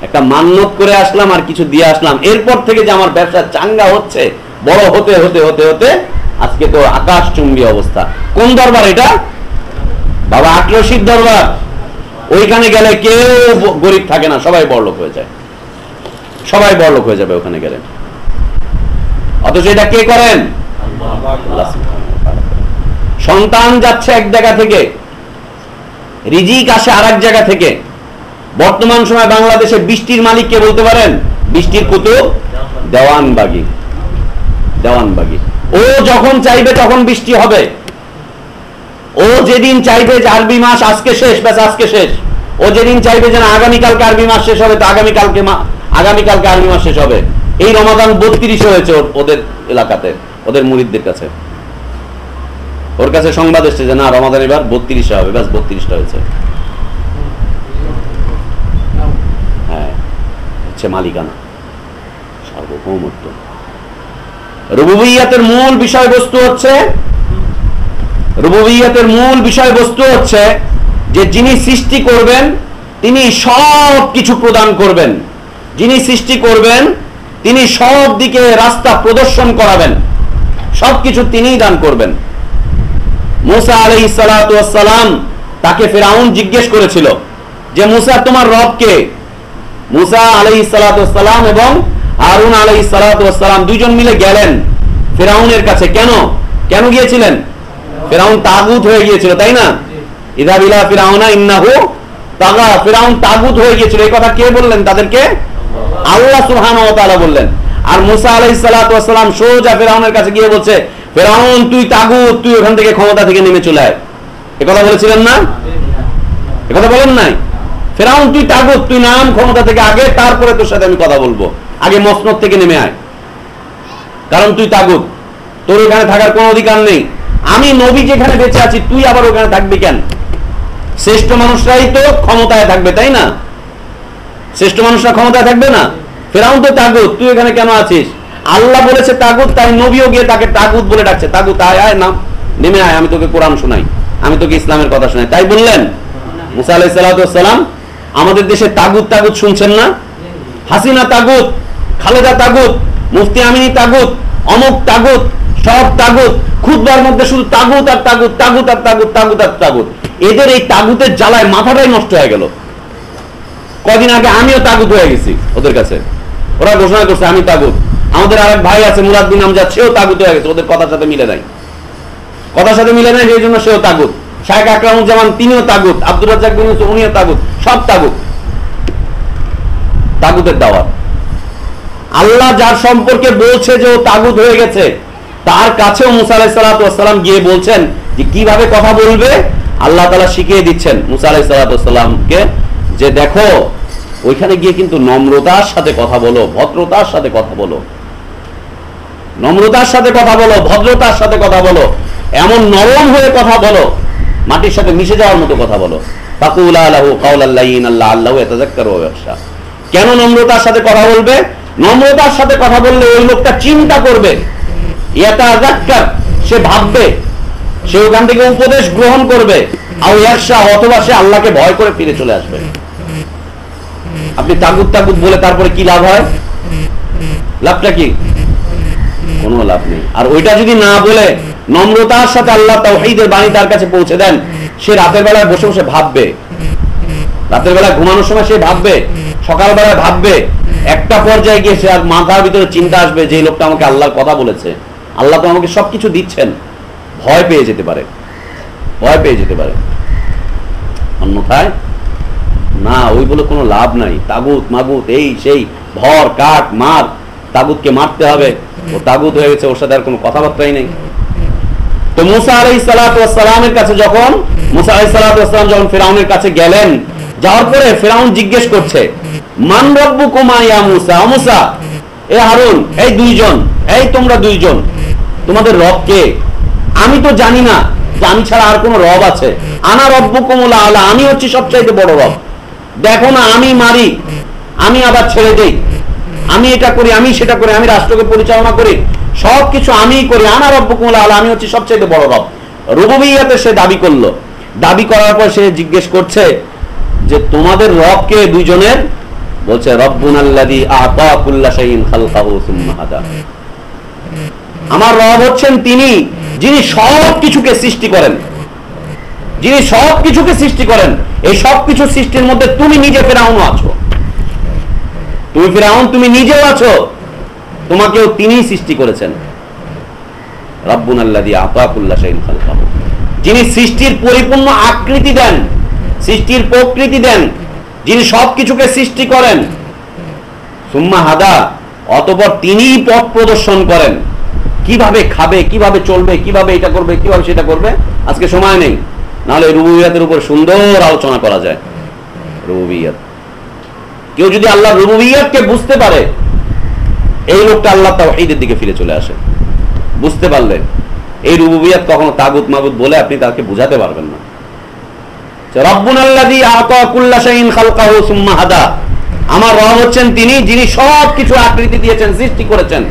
একটা মান্নত করে আসলাম আর কিছু দিয়ে আসলাম। এরপর থেকে যে আমার ব্যবসা চাঙ্গা হচ্ছে, বড় হতে হতে হতে হতে আজকে তো আকাশ চুম্বী অবস্থা। কোন দরবার এটা? বাবা আটরশির দরবার। ওইখানে গেলে কেউ গরিব থাকে না, সবাই বড়লোক হয়ে যায়। সবাই বড়লোক হয়ে যাবে ওখানে গেলে। অথচ এটা কে করেন। সন্তান যাচ্ছে এক জায়গা থেকে, রিজিক আসে আর এক জায়গা থেকে। বর্তমান সময় বাংলাদেশে বৃষ্টির মালিক কে বলতে পারেন? বৃষ্টির কুতুব দেওয়ানবাগি। দেওয়ানবাগি। ও যখন চাইবে তখন বৃষ্টি হবে। ও যেদিন চাইবে যে আরবি মাস আজকে শেষ, ব্যাস আজকে শেষ। ও যেদিন চাইবে যে আগামীকালকে আরবি মাস শেষ হবে, তো আগামীকালকে আগামীকালকে আরবি মাস শেষ হবে। এই রমাদান বত্রিশে হয়েছে ওদের এলাকাতে, ওদের মুরিদদের কাছে। ওর কাছে সংবাদ এসছে যে না, রমাদান এবার বত্রিশে হবে, ব্যাস বত্রিশটা হয়েছে হ্যাঁ হচ্ছে মালিকানা, সার্বভৌমত্ব। রুবুবিয়াতের মূল বিষয়বস্তু হচ্ছে, রুবুবিয়াতের মূল বিষয়বস্তু হচ্ছে যে যিনি সৃষ্টি করবেন, তিনি সব কিছু প্রদান করবেন। যিনি সৃষ্টি করবেন, তিনি সব দিকে রাস্তা প্রদর্শন করাবেন। সব কিছু তিনিই দান করবেন। মুসা আলাই সালাম তাকে ফেরাউন জিজ্ঞেস করেছিল যে, মুসা, তোমার রব কে মুসা আলাই সালাম এবং আরুন আলাই সালাম দুইজন মিলে গেলেন ফেরাউনের কাছে। কেন? কেন গিয়েছিলেন? ফেরাউন তাগুত হয়ে গিয়েছিল, তাই না? ইদাবিলা ফিরাউনা ইন্নাহু তাগা। ফিরাউন তাগুত হয়ে গিয়েছিল। এই কথা কে বললেন তাদেরকে? আল্লাহ তাআলা বললেন। আর মুসা আলাইহিস সালাতু সালাম সোজা ফেরাউনের কাছে গিয়ে বলছে, ফেরাউন, তুই তাগুত, তুই ওখান থেকে ক্ষমতা থেকে নেমে চলে আয়। এ কথা বলেছিলেন না? এ কথা বলেন নাই? ফেরাউন, তুই তাগুত, তুই নাম ক্ষমতা থেকে আগে, তারপরে তোর সাথে আমি কথা বলব। আগে মসনদ থেকে নেমে আয়। কারণ তুই তাগুত। তোর ওখানে থাকার কোনো অধিকার নেই। আমি নবী যেখানে বেঁচে আছি, তুই আবার ওখানে থাকবি কেন? শ্রেষ্ঠ মানুষরাই তো ক্ষমতায় থাকবে, তাই না? শ্রেষ্ঠ মানুষরা ক্ষমতায় থাকবে না? ফেরাউন তো তাগুত, তুই এখানে কেন আছিস? আল্লাহ বলেছে তাগুত, তাই নবীও গিয়ে তাকে তাগুত বলে ডাকছে। তাগুত, আয় আয়, নাম। নেমে আয়, আমি তোকে কোরআন শোনাই। আমি তোকে ইসলামের কথা শোনাই। তাই বললেন মুসা আলাহ সাল্লাম আমাদের দেশে তাগুত তাগুত শুনছেন না? হাসিনা তাগুত, খালেদা তাগুত, মুফতি আমিনী তাগুত, অমুক তাগুত, সব তাগুত খুদবার মধ্যে শুধু তাগুত আর তাগুত তাগুত আর তাগুত তাগুত আর তাগুত। এদের এই তাগুতের জ্বালায় মাথাটাই নষ্ট হয়ে গেল। কদিন আগে আমিও তাগুত হয়ে গেছি ওদের কাছে। ওরা ঘোষণা করছে, আমি তাগুত। আমাদের আরেক ভাই আছে, মুরাদ বিন আমজাদ, সেও তাগুত হয়ে গেছে, ওদের কথার সাথে মিলে নাই। কথার সাথে মিলে নাই, সেই জন্য সেও তাগুত। শাহেখ আকরামুজ্জামান, তিনিও তাগুত, আব্দুর রাজ্জাক বিন উনিও তাগুত, সব তাগুত। তাগুতের দাওয়াত। আল্লাহ যার সম্পর্কে বলছে যে ও তাগুত হয়ে গেছে, তার কাছেও মুসা আলাহিসাল্লাম গিয়ে বলছেন যে কীভাবে কথা বলবে? আল্লাহ তালা শিখিয়ে দিচ্ছেন মুসা আলাহিসাল্লামকে যে দেখো, ওইখানে গিয়ে কিন্তু নম্রতার সাথে কথা বলো, ভদ্রতার সাথে কথা বলো। নম্রতার সাথে কথা বলো, ভদ্রতার সাথে কথা বলো। এমন নরম হয়ে কথা বলো মাটির সাথে মিশে যাওয়ার মতো কথা বলো। ব্যবসা কেন নম্রতার সাথে কথা বলবে? নম্রতার সাথে কথা বললে ওই লোকটা চিন্তা করবে। সে ভাববে, সে ওখান থেকে উপদেশ গ্রহণ করবে। অথবা সে আল্লাহকে ভয় করে ফিরে চলে আসবে। আপনি তাগুত তাগুত বলে তারপরে কি লাভ হয়? লাভটা কি? কোনো লাভ নেই। আর ওইটা যদি না বলে নম্রতার সাথে আল্লাহ তাওহীদের বাণী তার কাছে পৌঁছে দেন, সে রাতের বেলায় বসে বসে ভাববে। রাতের বেলা ঘুমানোর সময় সে ভাববে, সকালবেলায় ভাববে, একটা পর্যায়ে গিয়ে সে আর মাথার ভিতরে চিন্তা আসবে যে লোকটা আমাকে আল্লাহর কথা বলেছে। আল্লাহ তো আমাকে সবকিছু দিচ্ছেন। ভয় পেয়ে যেতে পারে। ভয় পেয়ে যেতে পারে। অন্যথায়, না, ওই বলে কোনো লাভ নাই। তাগুত, মাগুত, এই, সেই, ভর কাট মার, তাগুতকে মারতে হবে। ও তাগুত হয়ে গেছে, ওর সাথে আর কোনো কথাবার্তাই নেই। তো মুসা আলাই সালাতামের কাছে যখন, মুসা আলাই সালাতাম যখন ফেরাউনের কাছে গেলেন, যাওয়ার পরে ফেরাউন জিজ্ঞেস করছে, মান রব্বু কুমা ইয়া মুসা? মুসা, এ হারুন, এই দুইজন, এই তোমরা দুইজন, তোমাদের রব কে? আমি তো জানি না, যে আমি ছাড়া আর কোনো রব আছে। আনা রব্বু কুমুলা আলা আমি হচ্ছি সবচাইতে বড় রব। দেখো না, আমি মারি, আমি আবার ছেড়ে দেই। আমি এটা করি, আমি সেটা করি, আমি রাষ্ট্রকে পরিচালনা করি, সবকিছু আমি করি, আনা রব্বকুমুল আলা, আমি হচ্ছি সবচেয়ে বড় রব। রুবুবিয়াতে সে দাবি করল। দাবি করার পর সে জিজ্ঞেস করছে যে, তোমাদের রবকে দুইজনের? বলছে, রব্বুন আল্লাযী আতা কুল্লা শাইইন খালকাহু আমার রব হচ্ছেন তিনি, যিনি সব কিছুকে সৃষ্টি করেন। যিনি সব কিছুকে সৃষ্টি করেন। এই সব কিছু সৃষ্টির মধ্যে তুমি নিজে ফেরাউন আছো। তুমি ফেরাউন, তুমি নিজেও আছো। তোমাকেও তিনি সৃষ্টি করেছেন। রব্বুন আল্লাদি আতাকুল্লা শাইন খালকাহু। যিনি সৃষ্টির পরিপূর্ণ আকৃতি দেন, সৃষ্টির প্রকৃতি দেন, যিনি সবকিছুকে সৃষ্টি করেন, সুম্মা হাদা, অতপর তিনিই পথ প্রদর্শন করেন। কীভাবে খাবে, কীভাবে চলবে, কীভাবে এটা করবে, কীভাবে সেটা করবে, আজকে সময় নেই। নাহলে রুবুবিয়াতের উপর সুন্দর আলোচনা করা যায়। রুবুবিয়াত। কেউ যদি আল্লাহ রুবুবিয়াতকে বুঝতে পারে, এই লোকটা আল্লাহ তাওহীদের দিকে ফিরে চলে আসে। বুঝতে পারলে, এই রুবুবিয়াত কখনো তাগুত মাগুত বলে আপনি তাকে বুঝাতে পারবেন না। আমার রব হচ্ছেন তিনি, যিনি সব কিছু আকৃতি দিয়েছেন, সৃষ্টি করেছেন।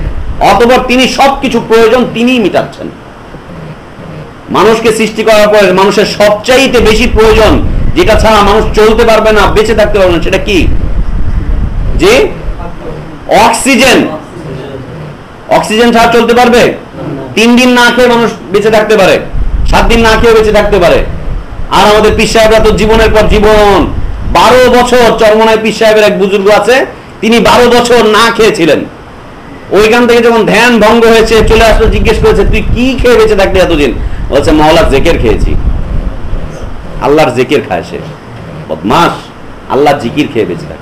অতঃপর তিনি সবকিছু প্রয়োজন তিনিই মিটাচ্ছেন। মানুষকে সৃষ্টি করার পরে মানুষের সবচাইতে বেশি প্রয়োজন, যেটা ছাড়া মানুষ চলতে পারবে না, বেঁচে থাকতে পারবে না, সেটা কি? যে অক্সিজেন। অক্সিজেন ছাড়া চলতে পারবে? তিন দিন না খেয়ে মানুষ বেঁচে থাকতে পারে। সাত দিন না খেয়ে বেঁচে থাকতে পারে। আর আমাদের পীর সাহেবরা তো জীবনের পর জীবন। বারো বছর চরমনায় পীর সাহেবের এক বুজুর্গ আছে, তিনি বারো বছর না খেয়েছিলেন। ওইখান থেকে যখন ধ্যান ভঙ্গ হয়েছে, চলে আসলো, জিজ্ঞেস করেছে, তুই কি খেয়ে বেঁচে থাকলি এতদিন? বলছে, মহলার জেকের খেয়েছি। আল্লাহর জেকের খায় সে। বদমাস আল্লাহ জিকির খেয়ে বেঁচে থাকে।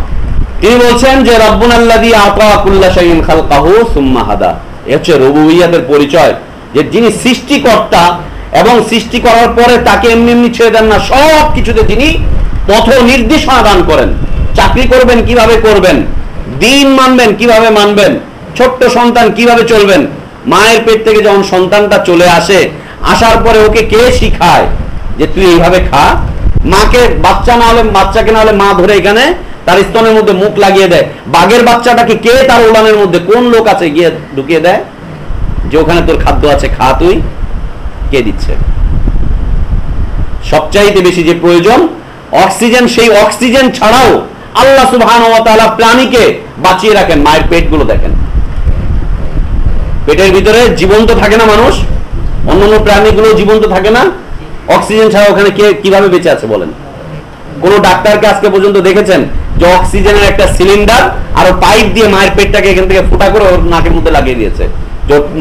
তিনি বলছেন যে, রব্বুন আল্লাযী আতা কুল্লা শাইইন খালকাহু সুম্মা হাদা। এ হচ্ছে রুবুবিয়াতের পরিচয়, যে যিনি সৃষ্টিকর্তা এবং সৃষ্টি করার পরে তাকে এমনি এমনি ছেড়ে দেন না, সব কিছুতে তিনি পথ নির্দেশনা দান করেন। চাকরি করবেন, কীভাবে করবেন? দিন মানবেন, কীভাবে মানবেন? ছোট্ট সন্তান, কীভাবে চলবেন? মায়ের পেট থেকে যখন সন্তানটা চলে আসে, আসার পরে ওকে কে শিখায়? যে, তুই এইভাবে খা। মাকে বাচ্চা না হলে, বাচ্চাকে না হলে মা ধরে এখানে তার স্তনের মধ্যে মুখ লাগিয়ে দেয়। বাঘের বাচ্চাটাকে কে তার উড়ানের মধ্যে কোন লোক আছে? গিয়ে ঢুকিয়ে দেয় যে ওখানে তোর খাদ্য আছে, খা তুই। কে দিচ্ছে? সবচাইতে বেশি যে প্রয়োজন, অক্সিজেন, সেই অক্সিজেন ছাড়াও আল্লাহ সুবহান প্রাণীকে বাঁচিয়ে রাখেন। মায়ের পেটগুলো দেখেন। পেটের ভিতরে জীবন্ত থাকে না মানুষ? অন্যান্য প্রাণীগুলো জীবন্ত থাকে না? অক্সিজেন ছাড়া ওখানে কে কীভাবে বেঁচে আছে বলেন? কোন ডাক্তারকে আজকে পর্যন্ত দেখেছেন যে অক্সিজেনের একটা সিলিন্ডার আর পাইপ দিয়ে মায়ের পেটটাকে এখান থেকে ফুটা করে ওর নাকের মধ্যে লাগিয়ে দিয়েছে।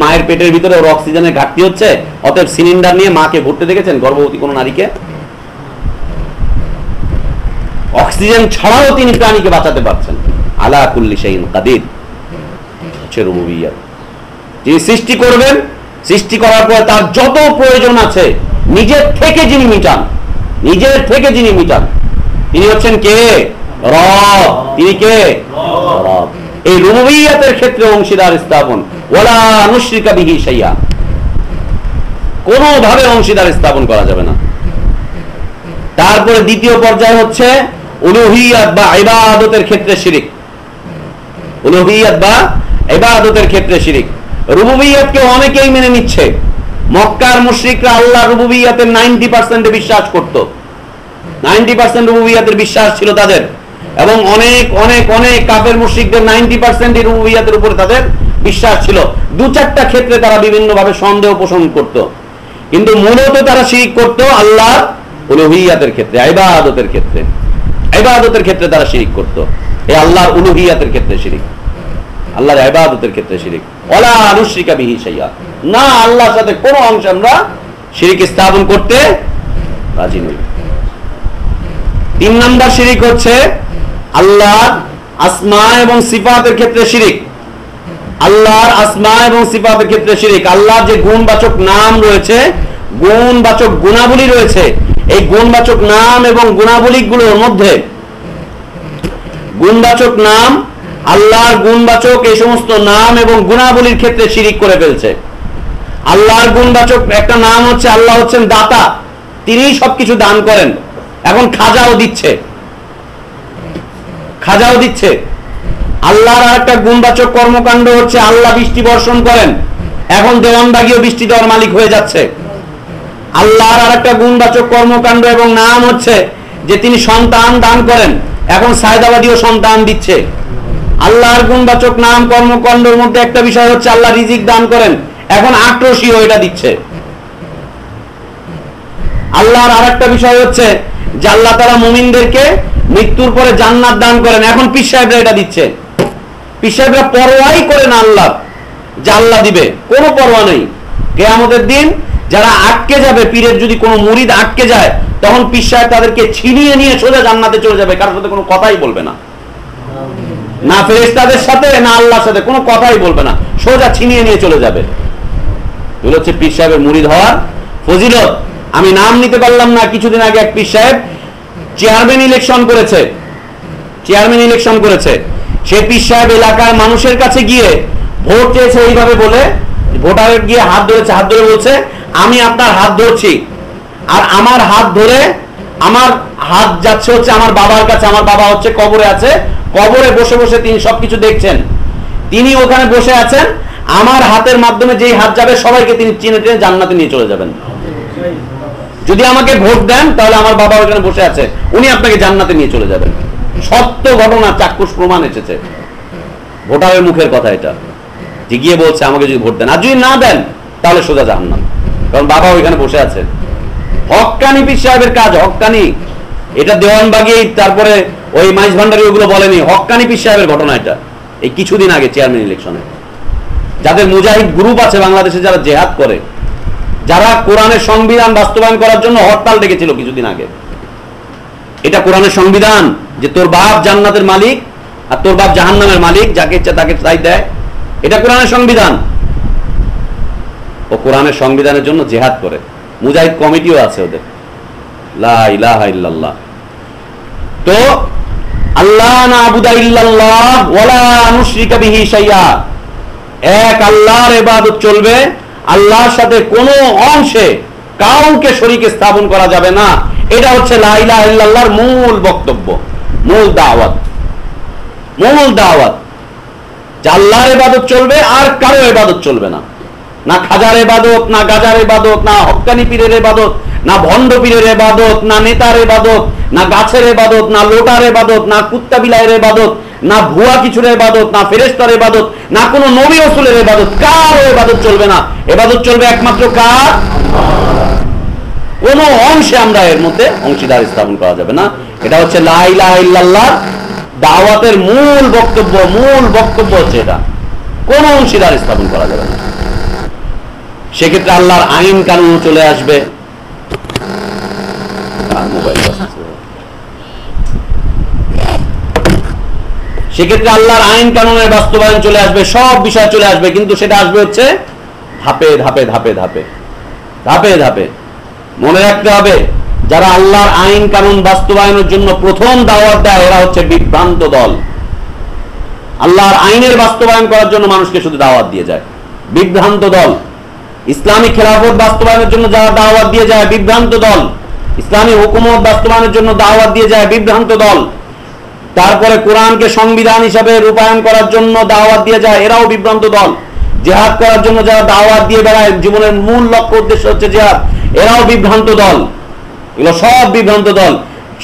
মায়ের পেটের ভিতরে ওর অক্সিজেনের ঘাটতি হচ্ছে, অতএব সিলিন্ডার নিয়ে মাকে ভরতে দেখেছেন গর্ভবতী কোন নারীকে? অক্সিজেন ছাড়াও তিনি প্রাণীকে বাঁচাতে পারছেন। আলা কুল্লি শাইন কাদির। রুবুবিয়্যাত যিনি সৃষ্টি করবেন, সৃষ্টি করার পর তার যত প্রয়োজন আছে, নিজের থেকে যিনি মিটান, নিজের থেকে যিনি মিটান তিনি হচ্ছেন কে? রব তিনি কে? রব এই রুবুবিয়াতের ক্ষেত্রে অংশীদার স্থাপন। ওলা বিহি সাইয়া কোনোভাবে অংশীদার স্থাপন করা যাবে না। তারপরে দ্বিতীয় পর্যায়ে হচ্ছে উলুহিয়াত বা ইবাদতের ক্ষেত্রে শিরিক। উলুহিয়াত বা ইবাদতের ক্ষেত্রে শিরিক। রুবুবিয়াতকে অনেকেই মেনে নিচ্ছে। মক্কার মুশরিকরা আল্লাহ রুবুবিয়াতের নাইনটি পার্সেন্টে বিশ্বাস করত। নাইনটি পার্সেন্ট রুবুবিয়াতের বিশ্বাস ছিল তাদের। এবং অনেক অনেক অনেক কাফের মুশরিকদের নাইনটি পার্সেন্ট রুবুবিয়াতের উপরে তাদের বিশ্বাস ছিল। দু চারটা ক্ষেত্রে তারা বিভিন্নভাবে সন্দেহ পোষণ করত। কিন্তু মূলত তারা শিরিক করত? আল্লাহ উলুহিয়াতের ক্ষেত্রে, ইবাদতের ক্ষেত্রে। ইবাদতের ক্ষেত্রে তারা শিরিক করত। এই আল্লাহর উলুহিয়াতের ক্ষেত্রে শিরিক। আল্লাহর ইবাদতের ক্ষেত্রে শিরিক। ওলা আনুশ্রিকা বিহি সাইয়া না আল্লাহর সাথে কোনো অংশ আমরা শিরিক স্থাপন করতে রাজি নই। তিন নাম্বার শিরিক হচ্ছে আল্লাহ আসমা এবং সিফাতের ক্ষেত্রে শিরিক। আল্লাহর আসমা এবং সিফাতের ক্ষেত্রে শিরিক। আল্লাহর যে গুণবাচক নাম রয়েছে, গুণবাচক গুণাবলী রয়েছে, এই গুণবাচক নাম এবং গুণাবলীগুলোর মধ্যে গুণবাচক নাম, আল্লাহর গুণবাচক এই সমস্ত নাম এবং গুণাবলীর ক্ষেত্রে শিরিক করে ফেলছে। আল্লাহর গুণবাচক একটা নাম হচ্ছে, আল্লাহ হচ্ছেন দাতা। তিনিই সবকিছু দান করেন। এখন খাজাও দিচ্ছে। খাজাও দিচ্ছে। আল্লাহর আর একটা গুণবাচক কর্মকাণ্ড হচ্ছে আল্লাহ বৃষ্টি বর্ষণ করেন। এখন দেওয়ানবাগিও বৃষ্টি দেওয়ার মালিক হয়ে যাচ্ছে। আল্লাহর আর একটা গুণবাচক কর্মকাণ্ড এবং নাম হচ্ছে যে তিনি সন্তান দান করেন। এখন সায়দাবাদীও সন্তান দিচ্ছে। আল্লাহর গুণবাচক নাম কর্মকাণ্ডের মধ্যে একটা বিষয় হচ্ছে আল্লাহ রিজিক দান করেন। এখন আক্রোশীও এটা দিচ্ছে। আল্লাহর আর একটা বিষয় হচ্ছে যে আল্লাহ তারা মুমিনদেরকে মৃত্যুর পরে জান্নাত দান করেন। এখন পীর সাহেবরা এটা দিচ্ছে। পীর সাহেবরা পরোয়াই করে না আল্লাহ যে আল্লাহ দিবে। কোনো পরোয়া নেই। কেয়ামতের দিন যারা আটকে যাবে, পীরের যদি কোনো মুরিদ আটকে যায়, তখন পীর সাহেব তাদেরকে ছিনিয়ে নিয়ে সোজা জান্নাতে চলে যাবে। কারোর সাথে কোনো কথাই বলবে না। না ফেরেস্তাদের সাথে, না আল্লাহর সাথে কোনো কথাই বলবে না। সোজা ছিনিয়ে নিয়ে চলে যাবে। এগুলো হচ্ছে পীর সাহেবের মুরিদ হওয়ার ফজিলত। আমি নাম নিতে পারলাম না, কিছুদিন আগে এক পীর সাহেব চেয়ারম্যান ইলেকশন করেছে। চেয়ারম্যান ইলেকশন করেছে। সে পীর সাহেব এলাকার মানুষের কাছে গিয়ে ভোট চেয়েছে এইভাবে বলে ভোটারের গিয়ে হাত ধরেছে, হাত ধরে বলছে, আমি আপনার হাত ধরছি। আর আমার হাত ধরে আমার হাত যাচ্ছে হচ্ছে আমার বাবার কাছে, আমার বাবা হচ্ছে কবরে আছে, কবরে বসে বসে তিনি সবকিছু দেখছেন। তিনি ওখানে বসে আছেন, আমার হাতের মাধ্যমে যেই হাত যাবে সবাইকে তিনি চিনে টেনে জান্নাতে নিয়ে চলে যাবেন। যদি আমাকে ভোট দেন, তাহলে আমার বাবা ওখানে বসে আছে। উনি আপনাকে জান্নাতে নিয়ে চলে যাবেন। সত্য ঘটনা, চাক্ষুষ প্রমাণ এসেছে। ভোটারের মুখের কথা এটা। যে গিয়ে বলছে, আমাকে যদি ভোট দেন। আর যদি না দেন, তাহলে সোজা জাহান্নাম। কারণ বাবা ওইখানে বসে আছে। হকানি পীর সাহেবের কাজ, হকানি। এটা দেওয়ানবাগি, তারপরে ওই মাইজ ভান্ডারি, ওগুলো বলেনি। হকানি পীর সাহেবের ঘটনা এটা। এই কিছুদিন আগে চেয়ারম্যান ইলেকশনে যাদের মুজাহিদ গ্রুপ আছে, বাংলাদেশে যারা জেহাদ করে যারা কোরআনের সংবিধান বাস্তবায়ন করার জন্য হরতাল ডেকেছিল কিছুদিন আগে। এটা কোরআনের সংবিধান যে তোর বাপ জান্নাতের মালিক আর তোর বাপ জাহান্নামের মালিক, যাকে ইচ্ছা তাকে তাই দেয়। এটা কোরআনের সংবিধান। ও কোরআনের সংবিধানের জন্য জেহাদ করে। মুজাহিদ কমিটিও আছে ওদের। তো আল্লাহ না আবুদা ইল্লাল্লাহ, ওয়ালা নুশরিকা বিহি শাইআ। এক আল্লাহর ইবাদত চলবে আল্লাহর সাথে কোনো অংশে কাউকে শরীকে স্থাপন করা যাবে না। এটা হচ্ছে লা ইলাহা মূল বক্তব্য, মূল দাওয়াত। মূল দাওয়াত। আল্লাহর ইবাদত চলবে আর কারও ইবাদত চলবে না। না খাজার এবাদত না গাজার এবাদত না হক্কানি পীরের এবাদত না ভণ্ড পীরের এবাদত না নেতার এবাদত না গাছের এবাদত না লোটার এবাদত না কুত্তা বিলাইয়ের এবাদত না ভুয়া কিছুর এবাদত, না ফেরেস্তার এবাদত, না কোনো নবী রসুলের এবাদত কারও এবাদত চলবে না। এবাদত চলবে একমাত্র কার? কোনো অংশে আমরা এর মধ্যে অংশীদার স্থাপন করা যাবে না। এটা হচ্ছে লাইলাহ দাওয়াতের মূল বক্তব্য মূল বক্তব্য হচ্ছে এটা। কোন অংশীদার স্থাপন করা যাবে না। সেক্ষেত্রে আল্লাহর আইন কানুন চলে আসবে। মোবাইল সেক্ষেত্রে আল্লাহর আইন কানুনের বাস্তবায়ন চলে আসবে, সব বিষয় চলে আসবে, কিন্তু সেটা আসবে হচ্ছে ধাপে ধাপে ধাপে ধাপে। ধাপে ধাপে। মনে রাখতে হবে, যারা আল্লাহর আইন কানুন বাস্তবায়নের জন্য প্রথম দাওয়াত দেয় এরা হচ্ছে বিভ্রান্ত দল। আল্লাহর আইনের বাস্তবায়ন করার জন্য মানুষকে শুধু দাওয়াত দিয়ে যায়। বিভ্রান্ত দল। ইসলামী খেলাফত বাস্তবায়নের জন্য যারা দাওয়াত দিয়ে যায়, বিভ্রান্ত দল। ইসলামী হুকুমত বাস্তবায়নের জন্য দাওয়াত দিয়ে যায়, বিভ্রান্ত দল। তারপরে কোরআনকে সংবিধান হিসাবে রূপায়ণ করার জন্য দাওয়াত দিয়ে যায়, এরাও বিভ্রান্ত দল। জেহাদ করার জন্য যারা দাওয়াত দিয়ে বেড়ায়, জীবনের মূল লক্ষ্য উদ্দেশ্য হচ্ছে জেহাদ, এরাও বিভ্রান্ত দল। এগুলো সব বিভ্রান্ত দল।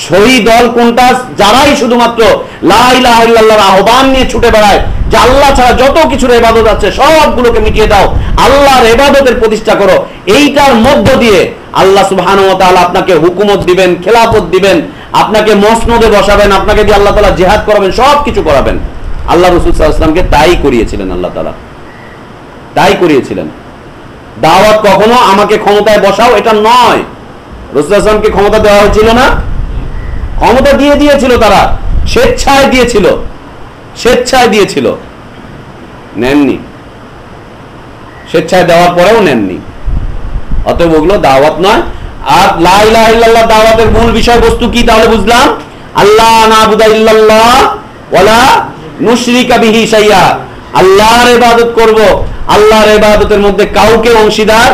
সহি দল কোনটা? যারাই শুধুমাত্র লাইলাহিল্লাহর আহ্বান নিয়ে ছুটে বেড়ায়, যে আল্লাহ ছাড়া যত কিছুর এবাদত আছে, সবগুলোকে মিটিয়ে দাও, আল্লাহর এবাদতের প্রতিষ্ঠা করো। এইটার মধ্য দিয়ে আল্লাহ সুবহান আপনাকে হুকুমত দিবেন, খেলাফত দিবেন আপনাকে মসনদে বসাবেন, আপনাকে দিয়ে আল্লাহ তালা জেহাদ করাবেন সব কিছু করাবেন। আল্লাহ রসুল ইসলামকে তাই করিয়েছিলেন আল্লাহ তালা। তাই করিয়েছিলেন। দাওয়াত কখনো আমাকে ক্ষমতায় বসাও, এটা নয়। রসুল আসলামকে ক্ষমতা দেওয়া হয়েছিল না? ক্ষমতা দিয়ে দিয়েছিল তারা, স্বেচ্ছায় দিয়েছিল। স্বেচ্ছায় দিয়েছিল। নেননি। স্বেচ্ছায় দেওয়ার পরেও নেননি। অতএব ওগুলো দাওয়াত নয় আর দাওয়াতের মূল বিষয়বস্তু কি তাহলে বুঝলাম? আল্লাহ নাবুদা ইল্লাল্লাহ বিহি আল্লাহর ইবাদত করব, আল্লাহর ইবাদতের মধ্যে কাউকে অংশীদার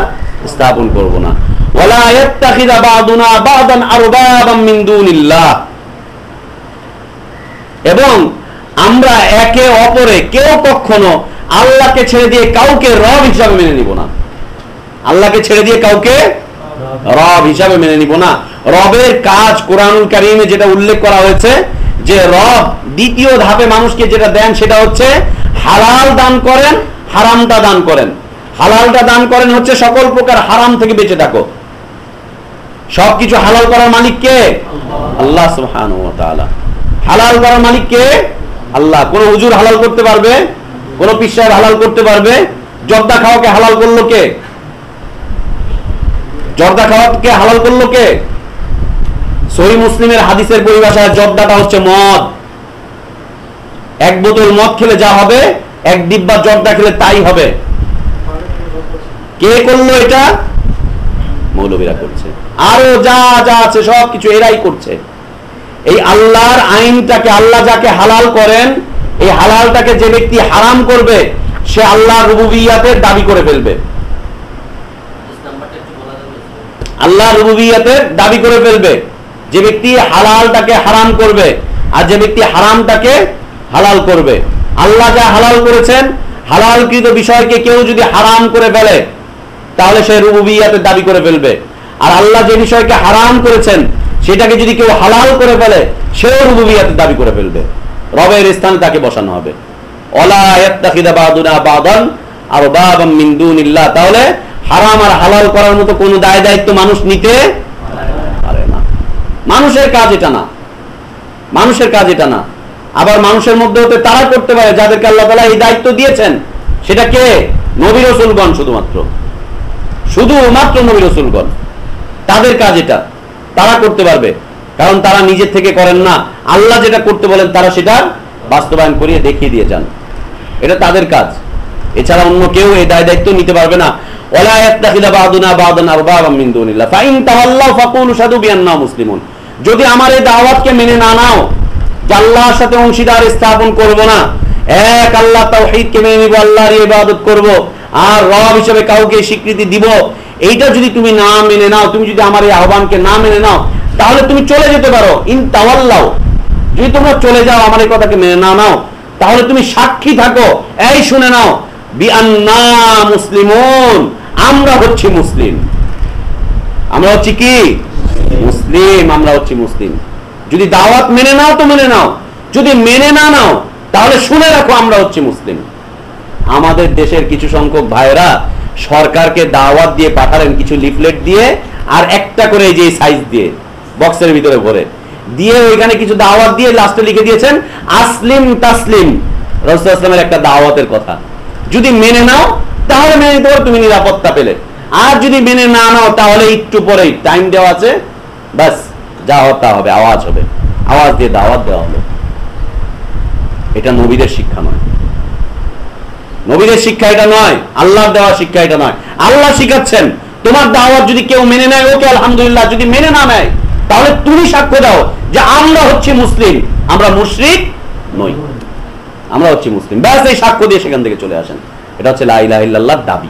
স্থাপন করব না। ওয়ালা বাদুনা বাদান আরবাবাম মিন দুনিল্লাহ। এবং আমরা একে অপরে কেউ কখনো আল্লাহকে ছেড়ে দিয়ে কাউকে রব হিসাবে মেনে নিব না। আল্লাহকে ছেড়ে দিয়ে কাউকে রব হিসাবে মেনে নিব না। রবের কাজ কোরআনুল কারিমে যেটা উল্লেখ করা হয়েছে, যে রব দ্বিতীয় ধাপে মানুষকে যেটা দেন সেটা হচ্ছে হালাল দান করেন, হারামটা দান করেন। হালালটা দান করেন হচ্ছে সকল প্রকার হারাম থেকে বেঁচে থাকো। সবকিছু হালাল করার মালিক কে? আল্লাহ হালাল করার মালিক কে? আল্লাহ। কোন হুজুর হালাল করতে পারবে, কোন সাহেব হালাল করতে পারবে, জর্দা খাওয়াকে হালাল করল কে? জর্দা খাওয়াকে হালাল করল কে? সহি মুসলিমের হাদিসের পরিভাষায় জর্দাটা হচ্ছে মদ। এক বোতল মদ খেলে যা হবে, এক ডিব্বা জর্দা খেলে তাই হবে। কে করল এটা? মৌলবীরা করছে। আরও যা যা আছে, সব কিছু এরাই করছে। এই আল্লাহর আইনটাকে, আল্লাহ যাকে হালাল করেন, এই হালালটাকে যে ব্যক্তি হারাম করবে, সে আল্লাহ রুবুবিয়াতের দাবি করে ফেলবে। আল্লাহ রুবুবিয়াতের দাবি করে ফেলবে। যে ব্যক্তি হালালটাকে হারাম করবে, আর যে ব্যক্তি হারামটাকে হালাল করবে। আল্লাহ যা হালাল করেছেন, হালালকৃত বিষয়কে কেউ যদি হারাম করে ফেলে, তাহলে সে রুবুবিয়াতের দাবি করে ফেলবে। আর আল্লাহ যে বিষয়কে হারাম করেছেন, সেটাকে যদি কেউ হালাল করে ফেলে, সেও রুবুবিয়াতের দাবি করে ফেলবে। রবের স্থানে তাকে বসানো হবে। অলা বাদুনা বাদান আর বাবাম মিন দুনিল্লাহ। তাহলে হারাম আর হালাল করার মতো কোনো দায় দায়িত্ব মানুষ নিতে পারে না। মানুষের কাজ এটা না। মানুষের কাজ এটা না। আবার মানুষের মধ্যে হতে তারা করতে পারে যাদেরকে আল্লাহ তালা এই দায়িত্ব দিয়েছেন। সেটা কে? নবী রসুলগণ শুধুমাত্র। শুধুমাত্র নবী রসুলগণ। তাদের কাজ এটা। তারা করতে পারবে। কারণ তারা নিজের থেকে করেন না। আল্লাহ যেটা করতে বলেন তারা সেটা বাস্তবায়ন করিয়ে দেখিয়ে দিয়ে যান। এটা তাদের কাজ। এছাড়া অন্য কেউ এই দায় দায়িত্ব নিতে পারবে না। যদি আমার এই দাওয়াতকে মেনে না নাও আল্লাহর সাথে অংশীদার স্থাপন করব না, এক আল্লাহ মেনে নিব আল্লাহর ইবাদত করব, আর রব হিসেবে কাউকে স্বীকৃতি দিব, এইটা যদি তুমি না মেনে নাও, তুমি যদি আমার এই আহ্বানকে না মেনে নাও, তাহলে তুমি চলে যেতে পারো। ইন তাওয়াল্লাও যদি তোমরা চলে যাও, আমার এই কথাকে মেনে না নাও, তাহলে তুমি সাক্ষী থাকো। এই শুনে নাও মুসলিমুন, আমরা হচ্ছি মুসলিম। আমরা হচ্ছি কি? মুসলিম, আমরা হচ্ছি মুসলিম। যদি দাওয়াত মেনে নাও তো মেনে নাও। যদি মেনে না নাও, তাহলে শুনে রাখো আমরা হচ্ছি মুসলিম। আমাদের দেশের কিছু সংখ্যক ভাইরা সরকারকে দাওয়াত দিয়ে পাঠালেন কিছু লিফলেট দিয়ে আর একটা করে এই যে সাইজ দিয়ে, বক্সের ভিতরে ভরে। দিয়ে ওইখানে কিছু দাওয়াত দিয়ে লাস্টে লিখে দিয়েছেন, আসলিম তাসলিম। রসুলামের একটা দাওয়াতের কথা। যদি মেনে নাও, তাহলে মেনে নিতে পারো, তুমি নিরাপত্তা পেলে। আর যদি মেনে না নাও, তাহলে একটু পরেই টাইম দেওয়া আছে, ব্যাস, যা তা হবে, আওয়াজ হবে। আওয়াজ দিয়ে দাওয়াত দেওয়া হলো এটা নবীদের শিক্ষা নয়। নবীদের শিক্ষা এটা নয়, আল্লাহর দেওয়া শিক্ষা এটা নয়। আল্লাহ শিখাচ্ছেন, তোমার দাওয়াত যদি কেউ মেনে নেয়, ওকে আলহামদুলিল্লাহ, যদি মেনে না নেয়, তাহলে তুমি সাক্ষ্য দাও যে আমরা হচ্ছি মুসলিম, আমরা মুশরিক নই। আমরা হচ্ছি মুসলিম। ব্যাস, এই সাক্ষ্য দিয়ে সেখান থেকে চলে আসেন। এটা হচ্ছে লাইলাহিল্লাহর দাবি।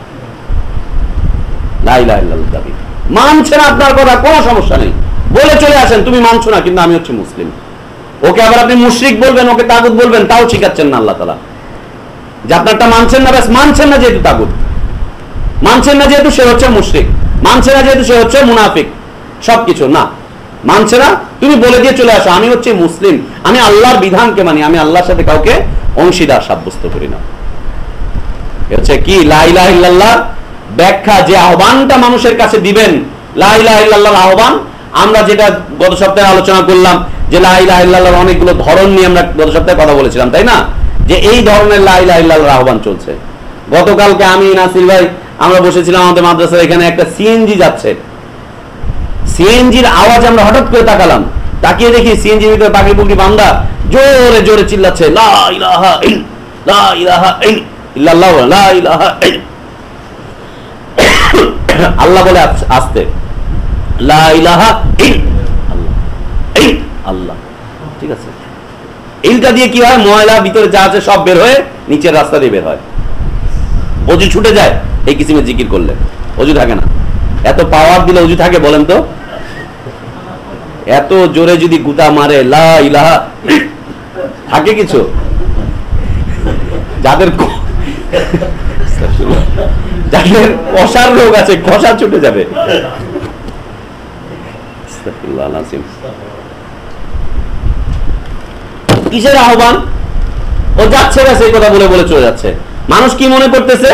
লাইলাহিল্লাহর দাবি। মানছে না আপনার কথা, কোনো সমস্যা নেই। বলে চলে আসেন, তুমি মানছো না, কিন্তু আমি হচ্ছি মুসলিম। ওকে আবার আপনি মুশরিক বলবেন, ওকে তাগুত বলবেন, তাও শিখাচ্ছেন না আল্লাহ তালা যে আপনারটা মানছেন না, ব্যাস, মানছেন না যেহেতু তাগুত। মানছেন না যেহেতু সে হচ্ছে মুশরিক। মানছে না যেহেতু সে হচ্ছে মুনাফিক। সবকিছু, না। মানছে না, তুমি বলে দিয়ে চলে আসো, আমি হচ্ছে মুসলিম। আমি আল্লাহর বিধানকে মানি, আমি আল্লাহর সাথে কাউকে অংশীদার সাব্যস্ত করি না। হচ্ছে কি লাইলাহ ব্যাখ্যা যে আহ্বানটা মানুষের কাছে দিবেন লাইলাহ আহ্বান, আমরা যেটা গত সপ্তাহে আলোচনা করলাম যে লাইলাহ অনেকগুলো ধরন নিয়ে আমরা গত সপ্তাহে কথা বলেছিলাম, তাই না? যে এই ধরনের লাইলাহ আহ্বান চলছে। গতকালকে আমি, নাসির ভাই, আমরা বসেছিলাম আমাদের মাদ্রাসার, এখানে একটা সিএনজি যাচ্ছে। সিএনজির আওয়াজ আমরা হঠাৎ করে তাকালাম। তাকিয়ে দেখি সিএনজির ভিতরে পাখি পুকরি বান্দা জোরে জোরে চিল্লাচ্ছে আল্লাহ বলে আসতে। আল্লাহ ঠিক আছে? ইলটা দিয়ে কি হয়? ময়লা, ভিতরে যা আছে সব বের হয়ে নিচের রাস্তা দিয়ে বের হয়। অজু ছুটে যায়, এই কিসিমের জিকির করলে। অজু থাকে না। এত পাওয়ার দিলে অজু থাকে, বলেন তো? এত জোরে যদি গুতা মারে, লা ইলাহা। থাকে কিছু? যাদের যাদের কষার রোগ আছে, কষা ছুটে যাবে। কিসের আহ্বান? ও যাচ্ছে ব্যাস এই কথা বলে বলে চলে যাচ্ছে। মানুষ কি মনে করতেছে?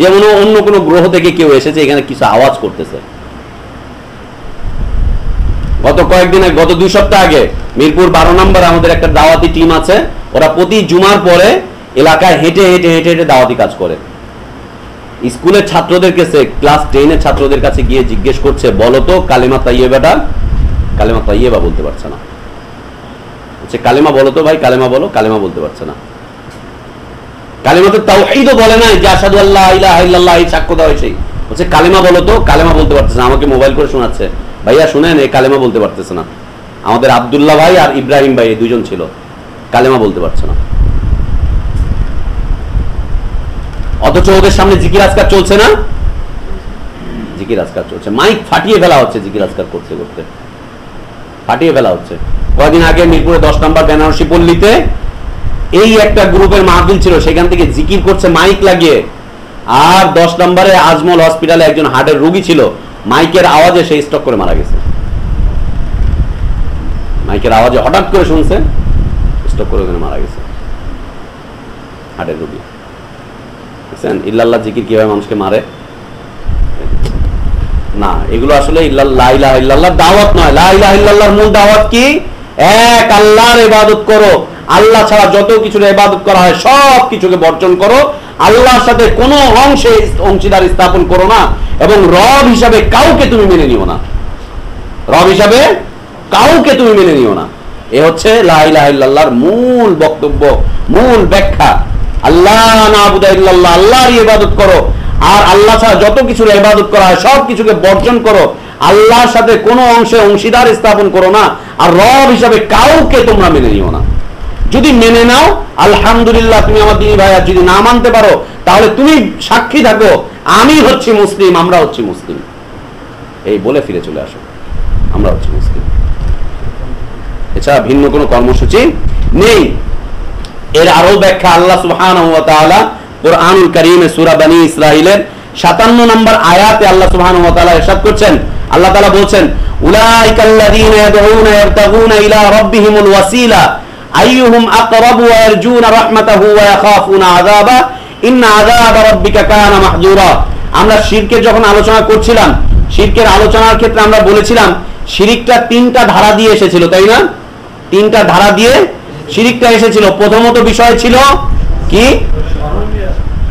যেমন অন্য কোনো গ্রহ থেকে কেউ এসেছে, এখানে কিছু আওয়াজ করতেছে। গত কয়েকদিন, গত দুই সপ্তাহ আগে মিরপুর বারো নম্বর আমাদের একটা দাওয়াতি টিম আছে। ওরা প্রতি জুমার পরে এলাকায় হেঁটে হেঁটে হেঁটে হেঁটে দাওয়াতি কাজ করে। স্কুলের ছাত্রদের কাছে, ক্লাস টেনের ছাত্রদের কাছে গিয়ে জিজ্ঞেস করছে, বলো তো, কালেমা তাইয়েবাটা কালেমা তাইয়েবা বলতে পারছে না। হচ্ছে কালেমা বলো তো ভাই, কালেমা বলো, কালেমা বলতে পারছে না। কালেমা তো তাও এই তো বলে নাই যে আসাদু আল্লাহ ইল্লাল্লাহ এই সাক্ষ্য দেওয়া হয়েছে। হচ্ছে কালেমা বলো তো, কালেমা বলতে পারছে না। আমাকে মোবাইল করে শোনাচ্ছে। ভাইয়া, শুনেন, এই কালেমা বলতে পারতেছে না। আমাদের আব্দুল্লাহ ভাই আর ইব্রাহিম ভাই, এই দুজন ছিল। কালেমা বলতে পারছে না। অথচ ওদের সামনে জিকির আজকার চলছে না? জিকির আজকার চলছে। মাইক ফাটিয়ে ফেলা হচ্ছে জিকির আজকার করতে করতে। ফাটিয়ে ফেলা হচ্ছে। কয়েকদিন আগে মিরপুরে দশ নম্বর বেনারসি পল্লীতে এই একটা গ্রুপের মাহফিল ছিল, সেখান থেকে জিকির করছে মাইক লাগিয়ে। আর দশ নম্বরে আজমল হসপিটালে একজন হার্টের রুগী ছিল। মাইকের আওয়াজে সেই স্টক করে মারা গেছে। মাইকের আওয়াজে হঠাৎ করে শুনছে, স্টক করে ওখানে মারা গেছে। হার্টের রোগী। বুঝছেন? ইল্লাল্লাহ জিকির কীভাবে মানুষকে মারে? না, এগুলো আসলে ইল্লাল্লাহ ইল্লাল্লাহ দাওয়াত নয়। লা ইলাহা ইল্লাল্লাহর মূল দাওয়াত কি? এক, আল্লাহর ইবাদত করো। আল্লাহ ছাড়া যত কিছুর ইবাদত করা হয় সব কিছুকে বর্জন করো। আল্লাহর সাথে কোনো অংশে অংশীদার স্থাপন করো না। এবং রব হিসাবে কাউকে তুমি মেনে নিও না। রব হিসাবে কাউকে তুমি মেনে নিও না। এ হচ্ছে লা ইলাহা মূল বক্তব্য, মূল ব্যাখ্যা। আল্লাহ না ইল্লাল্লাহ আল্লাহর ইবাদত করো। আর আল্লাহ ছাড়া যত কিছুর ইবাদত করা হয়, সব কিছুকে বর্জন করো। আল্লাহর সাথে কোনো অংশে অংশীদার স্থাপন করো না। আর রব হিসাবে কাউকে তোমরা মেনে নিও না। যদি মেনে নাও, আলহামদুলিল্লাহ তুমি আমার দিনী ভাই যদি না মানতে পারো, তাহলে তুমি সাক্ষী থাকো, আমি হচ্ছি মুসলিম, আমরা হচ্ছি মুসলিম। এই বলে ফিরে চলে আসো, আমরা হচ্ছি মুসলিম। এছাড়া ভিন্ন কোনো কর্মসূচি নেই। এর আরও ব্যাখ্যা আল্লাহ তাআলা কোরআনুল কারীমে সূরা বনী ইসরাঈলের 57 নম্বর আয়াতে আল্লাহ তাআলা ইরশাদ করছেন। আল্লাহ তাআলা বলছেন, উলাইকাল্লাযীনা ইলা রাব্বিহিমুল ওয়াসিলা আইয়ুহুম আকরাবু ওয়া ইয়ারজুনা রাহমাতাহু ওয়া ইয়াখাফুনা আযাবা। ইন্না আযাবা রাব্বিকা আমরা শিরকের যখন আলোচনা করছিলাম, শিরকের আলোচনার ক্ষেত্রে আমরা বলেছিলাম, শিরিকটা তিনটা ধারা দিয়ে এসেছিল, তাই না? তিনটা ধারা দিয়ে শিরিকটা এসেছিল। প্রথমত বিষয় ছিল কি?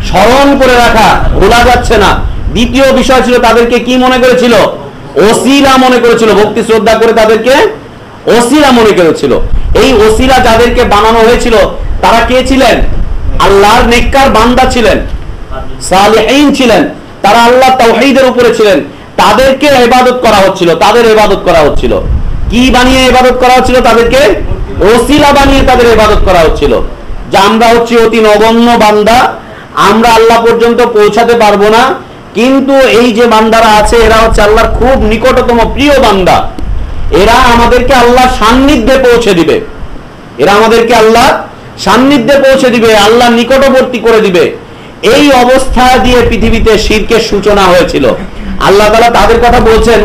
স্মরণ করে রাখা, ভোলা যাচ্ছে না। দ্বিতীয় বিষয় ছিল তাদেরকে কি মনে করেছিল? ওসিলা মনে করেছিল, ভক্তি শ্রদ্ধা করে তাদেরকে ওসিলা মনে করেছিল। এই ওসিলা যাদেরকে বানানো হয়েছিল, তারা কে ছিলেন? আল্লাহর নেককার বান্দা ছিলেন, সালেহীন ছিলেন, তারা আল্লাহ তাওহীদের উপরে ছিলেন। তাদেরকে ইবাদত করা হচ্ছিল, তাদের ইবাদত করা হচ্ছিল। কি বানিয়ে ইবাদত করা হচ্ছিল তাদেরকে? ওসিলা বানিয়ে তাদের ইবাদত করা হচ্ছিল। যে আমরা হচ্ছি অতি নগণ্য বান্দা, আমরা আল্লাহ পর্যন্ত পৌঁছাতে পারব না। কিন্তু এই যে বান্দারা আছে, এরা হচ্ছে আল্লাহর খুব নিকটতম প্রিয় বান্দা। এরা আমাদেরকে আল্লাহ সান্নিধ্যে পৌঁছে দিবে। এরা আমাদেরকে আল্লাহ সান্নিধ্যে পৌঁছে দিবে আল্লাহ নিকটবর্তী করে দিবে। এই অবস্থা দিয়ে পৃথিবীতে শিরকের সূচনা হয়েছিল। আল্লাহ তাআলা তাদের কথা বলছেন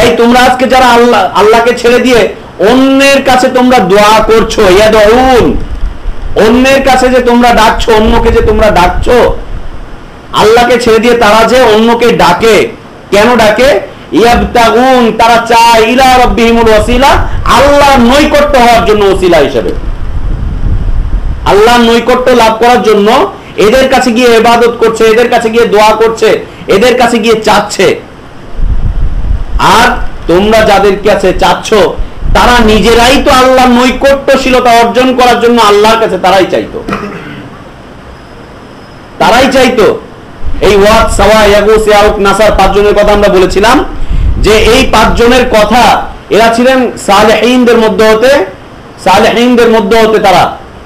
এই, তোমরা আজকে যারা আল্লাহ, আল্লাহকে ছেড়ে দিয়ে অন্যের কাছে তোমরা দোয়া করছ, ইয়াদউন, অন্যের কাছে যে তোমরা ডাকছো, অন্যকে যে তোমরা ডাকছো, আল্লাহকে ছেড়ে দিয়ে তারা যে অন্যকে ডাকে কেন ডাকে? ইয়াবতাগুন, তারা চায় ইলা রাব্বিহিমুল ওয়াসিলা, আল্লাহর নৈকট্য হওয়ার জন্য ওসিলা হিসেবে। আল্লাহর নৈকট্য লাভ করার জন্য এদের কাছে গিয়ে ইবাদত করছে, এদের কাছে গিয়ে দোয়া করছে, এদের কাছে গিয়ে চাচ্ছে। আর তোমরা যাদের কাছে চাচ্ছ, তারা নিজেরাই তো আল্লাহ নৈকট্যশীলতা অর্জন করার জন্য আল্লাহর কাছে তারাই চাইতো। তারাই চাইতো এই ওয়াদ সাওয়া ইয়াগুস ইয়াউক নাসার পাঁচজনের কথা আমরা বলেছিলাম যে এই পাঁচজনের কথা এরা ছিলেন সালেহীনদের মধ্যে হতে, সালেহীনদের মধ্যে হতে তারা,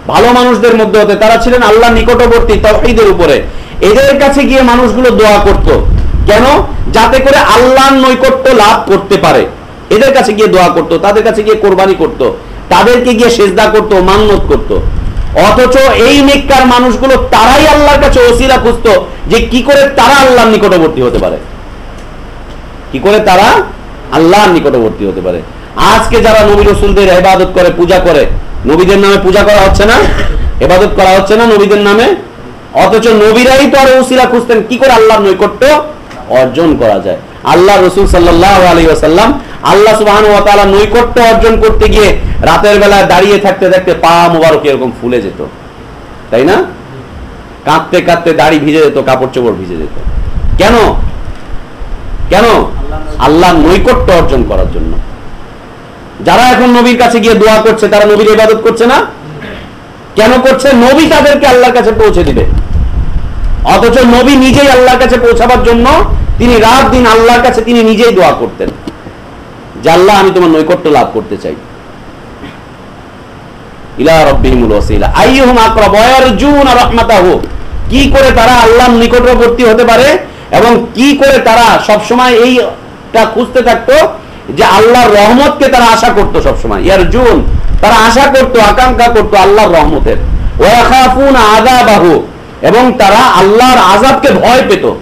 ভালো মানুষদের মধ্যে হতে, তারা ছিলেন আল্লাহ নিকটবর্তী তৌহিদের উপরে। এদের কাছে গিয়ে মানুষগুলো দোয়া করত। কেন? যাতে করে আল্লাহর নৈকট্য লাভ করতে পারে। এদের কাছে গিয়ে দোয়া করত, তাদের কাছে গিয়ে কোরবানি করত, তাদেরকে গিয়ে সেজদা করত, মান্নত করত। অথচ এই নেককার মানুষগুলো তারাই আল্লাহর কাছে ওসিলা খুঁজতো যে কি করে তারা আল্লাহর নিকটবর্তী হতে পারে। কি করে তারা আল্লাহর নিকটবর্তী হতে পারে। আজকে যারা নবী রসুলদের ইবাদত করে, পূজা করে, নবীদের নামে পূজা করা হচ্ছে না এবাদত করা হচ্ছে না নবীদের নামে, অথচ নবীরাই তো আর ওসিলা খুঁজতেন কি করে আল্লাহর নৈকট্য অর্জন করা যায়। আল্লাহ রসুল সাল্লাহ আলী আসাল্লাম আল্লাহ সুবাহ নৈকট্য অর্জন করতে গিয়ে রাতের বেলায় দাঁড়িয়ে থাকতে থাকতে পা মোবারক এরকম ফুলে যেত। তাই না? কাঁদতে কাঁদতে দাড়ি ভিজে যেত, কাপড় চোপড় ভিজে যেত। কেন? কেন? আল্লাহ নৈকট্য অর্জন করার জন্য। যারা এখন নবীর কাছে গিয়ে দোয়া করছে, তারা নবীর ইবাদত করছে না? কেন করছে? নবী তাদেরকে আল্লাহর কাছে পৌঁছে দিবে। অথচ নবী নিজেই আল্লাহর কাছে পৌঁছাবার জন্য তিনি রাত দিন আল্লাহর কাছে তিনি নিজেই দোয়া করতেন যে, আল্লাহ, আমি তোমার নৈকট্য লাভ করতে চাই। কি করে তারা নিকটবর্তী হতে পারে এবং কি করে তারা সব সময় এইটা খুঁজতে থাকতো যে, আল্লাহর রহমতকে তারা আশা করতো সব সময় ইয়ারজুন তারা আশা করতো, আকাঙ্ক্ষা করতো আল্লাহর রহমতের। এবং তারা আল্লাহর আযাবকে ভয় পেত।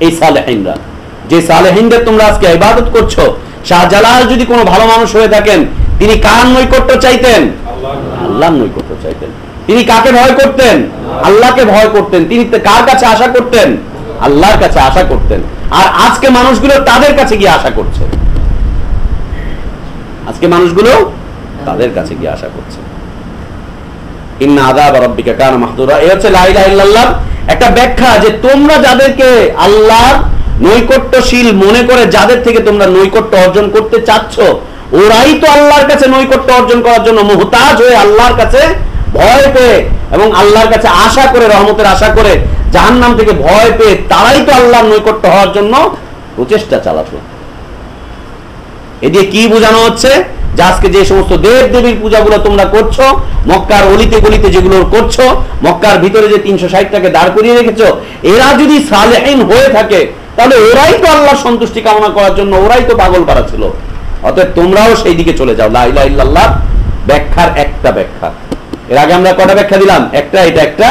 এই সালেহিনরা। যে সালেহিনদের তোমরা আজকে ইবাদত করছ, শাহজালাল যদি কোনো ভালো মানুষ হয়ে থাকেন, তিনি কার নৈকট্য চাইতেন? আল্লাহর নৈকট্য চাইতেন। তিনি কাকে ভয় করতেন? আল্লাহকে ভয় করতেন। তিনি কার কাছে আশা করতেন? আল্লাহর কাছে আশা করতেন। আর আজকে মানুষগুলো তাদের কাছে গিয়ে আশা করছে। আজকে মানুষগুলো তাদের কাছে গিয়ে আশা করছে। ভয় পেয়ে এবং আল্লাহর কাছে আশা করে, রহমতের আশা করে জাহান্নাম থেকে ভয় পেয়ে তারাই তো আল্লাহর নৈকট্য হওয়ার জন্য প্রচেষ্টা চালাতো। এদিকে কি বোঝানো হচ্ছে? আজকে যে সমস্ত দেব দেবীর পূজাগুলো তোমরা করছ, মক্কার অলিতে গলিতে যেগুলো করছ, মক্কার ভিতরে যে তিনশো ষাটটাকে দাঁড় করিয়ে রেখেছো, এরা যদি সালেহীন হয়ে থাকে, তাহলে ওরাই তো আল্লাহ সন্তুষ্টি কামনা করার জন্য, ওরাই তো পাগল পারা ছিল। অতএব তোমরাও সেই দিকে চলে যাও। ইল্লাল্লাহ ব্যাখ্যার একটা ব্যাখ্যা। এর আগে আমরা কটা ব্যাখ্যা দিলাম? একটা, এটা একটা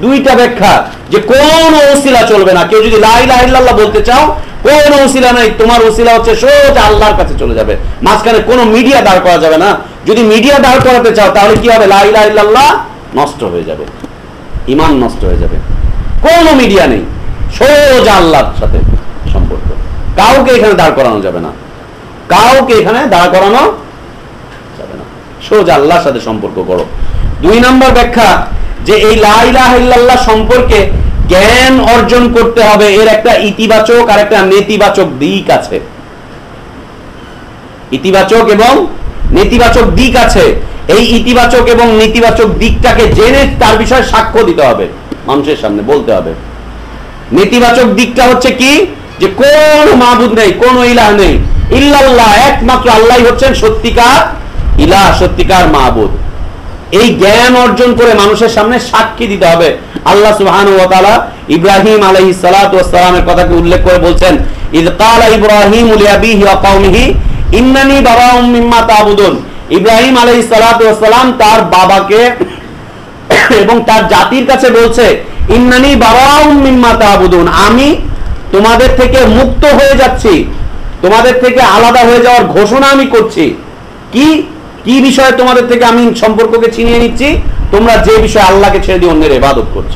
দুইটা ব্যাখ্যা যে কোন ওসিলা চলবে না। কেউ যদি লাইলা ইল্লাল্লাহ বলতে চাও, কোন ওসিলা নাই, তোমার ওসিলা হচ্ছে সোজা আল্লাহর কাছে চলে যাবে। মাঝখানে কোনো মিডিয়া দাঁড় করা যাবে না। যদি মিডিয়া দাঁড় করাতে চাও, তাহলে কি হবে? লাইলা ইল্লাল্লাহ নষ্ট হয়ে যাবে। ইমান নষ্ট হয়ে যাবে। কোনো মিডিয়া নেই। সোজা আল্লাহর সাথে সম্পর্ক। কাউকে এখানে দাঁড় করানো যাবে না। কাউকে এখানে দাঁড় করানো যাবে না। সোজা আল্লাহর সাথে সম্পর্ক করো। দুই নম্বর ব্যাখ্যা যে এই লাইলাহ সম্পর্কে জ্ঞান অর্জন করতে হবে, এর একটা ইতিবাচক আর একটা নেতিবাচক দিক আছে। ইতিবাচক এবং নেতিবাচক দিক আছে। এই ইতিবাচক এবং নেতিবাচক দিকটাকে জেনে তার বিষয়ে সাক্ষ্য দিতে হবে, মানুষের সামনে বলতে হবে। নেতিবাচক দিকটা হচ্ছে কি? যে কোন মাহবুদ নেই, কোন ইলাহ নেই। ইল্লাল্লাহ, একমাত্র আল্লাহ হচ্ছেন সত্যিকার ইলাহ, সত্যিকার মাহবুদ এই জ্ঞান অর্জন করে মানুষের সামনে সাক্ষী দিতে হবে। আল্লাহ সুবহান ওয়া তাআলা ইব্রাহিম আলাইহিস সালাতু ওয়াস সালামের কথাকে উল্লেখ করে বলছেন ক্বালা ইব্রাহিম ইন্নানি বারাউম মিম্মা তা'বুদুন। ইব্রাহিম আলাইহিস সালাতু ওয়াস সালাম তার বাবাকে এবং তার জাতির কাছে বলছে, ইন্নানি বারাউম মিম্মা তা'বুদুন, আমি তোমাদের থেকে মুক্ত হয়ে যাচ্ছি। তোমাদের থেকে আলাদা হয়ে যাওয়ার ঘোষণা আমি করছি। কি? কি বিষয়ে তোমাদের থেকে আমি সম্পর্ককে ছিনিয়ে নিচ্ছি? তোমরা যে বিষয়ে আল্লাহকে ছেড়ে দিয়ে অন্যের এবাদত করছ।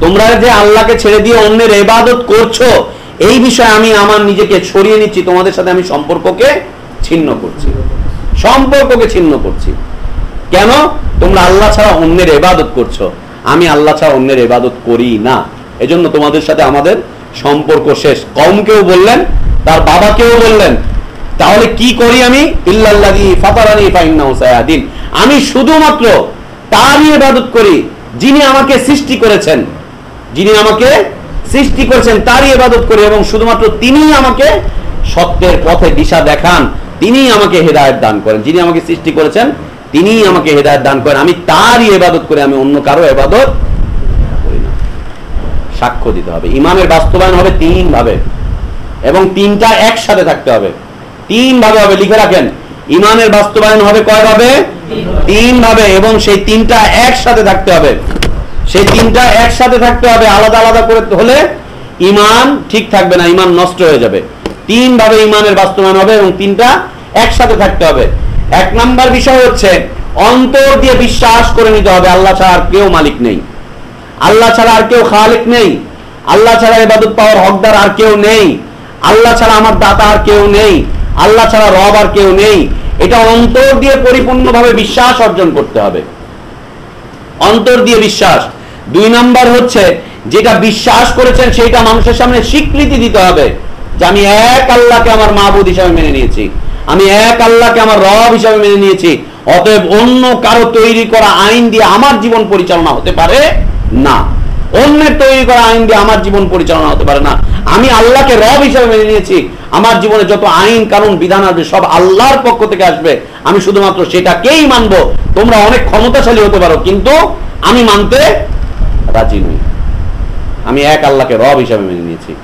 তোমরা যে আল্লাহকে ছেড়ে দিয়ে অন্যের এবাদত করছ, এই বিষয়ে আমি আমার নিজেকে ছড়িয়ে নিচ্ছি, তোমাদের সাথে আমি সম্পর্ককে ছিন্ন করছি। সম্পর্ককে ছিন্ন করছি। কেন? তোমরা আল্লাহ ছাড়া অন্যের এবাদত করছ। আমি আল্লাহ ছাড়া অন্যের এবাদত করি না। এজন্য তোমাদের সাথে আমাদের সম্পর্ক শেষ। কমকেও বললেন, তার বাবাকেও বললেন তাহলে কি করি আমি? আমি শুধুমাত্র তারই ইবাদত করি, যিনি আমাকে সৃষ্টি করেছেন। যিনি আমাকে সৃষ্টি করেছেন, তারই ইবাদত করি এবং শুধুমাত্র তিনিই আমাকে সত্যের পথে দিশা দেখান, তিনিই আমাকে হেদায়েত দান করেন। যিনি আমাকে সৃষ্টি করেছেন, তিনিই আমাকে হেদায়েত দান করেন। আমি তারই ইবাদত করি, আমি অন্য কারও ইবাদত করি না। সাক্ষ্য দিতে হবে। ইমামের বাস্তবায়ন হবে তিন ভাবে এবং তিনটা একসাথে থাকতে হবে। তিন ভাবে হবে, লিখে রাখেন। ইমানের বাস্তবায়ন হবে কয় ভাবে তিন ভাবে এবং সেই তিনটা একসাথে থাকতে হবে। সেই তিনটা একসাথে থাকতে হবে, আলাদা আলাদা করে হলে ইমান ঠিক থাকবে না, ইমান নষ্ট হয়ে যাবে। তিন ভাবে ইমানের বাস্তবায়ন হবে এবং তিনটা একসাথে থাকতে হবে। এক নাম্বার বিষয় হচ্ছে, অন্তর দিয়ে বিশ্বাস করে নিতে হবে, আল্লাহ ছাড়া আর কেউ মালিক নেই। আল্লাহ ছাড়া আর কেউ খালিক নেই। আল্লাহ ছাড়া ইবাদত পাওয়ার হকদার আর কেউ নেই। আল্লাহ ছাড়া আমার দাতা আর কেউ নেই। আল্লাহ ছাড়া রব আর কেউ নেই। এটা অন্তর দিয়ে পরিপূর্ণভাবে বিশ্বাস অর্জন করতে হবে। অন্তর দিয়ে বিশ্বাস। দুই নাম্বার হচ্ছে, যেটা বিশ্বাস করেছেন সেটা মানুষের সামনে স্বীকৃতি দিতে হবে যে আমি এক আল্লাহকে আমার মাহবুদ হিসাবে মেনে নিয়েছি। আমি এক আল্লাহকে আমার রব হিসাবে মেনে নিয়েছি। অতএব অন্য কারও তৈরি করা আইন দিয়ে আমার জীবন পরিচালনা হতে পারে না। অন্যের তৈরি করা আইন দিয়ে আমার জীবন পরিচালনা হতে পারে না। আমি আল্লাহকে রব হিসাবে মেনে নিয়েছি। আমার জীবনে যত আইন, কানুন, বিধান আসবে, সব আল্লাহর পক্ষ থেকে আসবে। আমি শুধুমাত্র সেটাকেই মানব। তোমরা অনেক ক্ষমতাশালী হতে পারো, কিন্তু আমি মানতে রাজি নই। আমি এক আল্লাহকে রব হিসাবে মেনে নিয়েছি।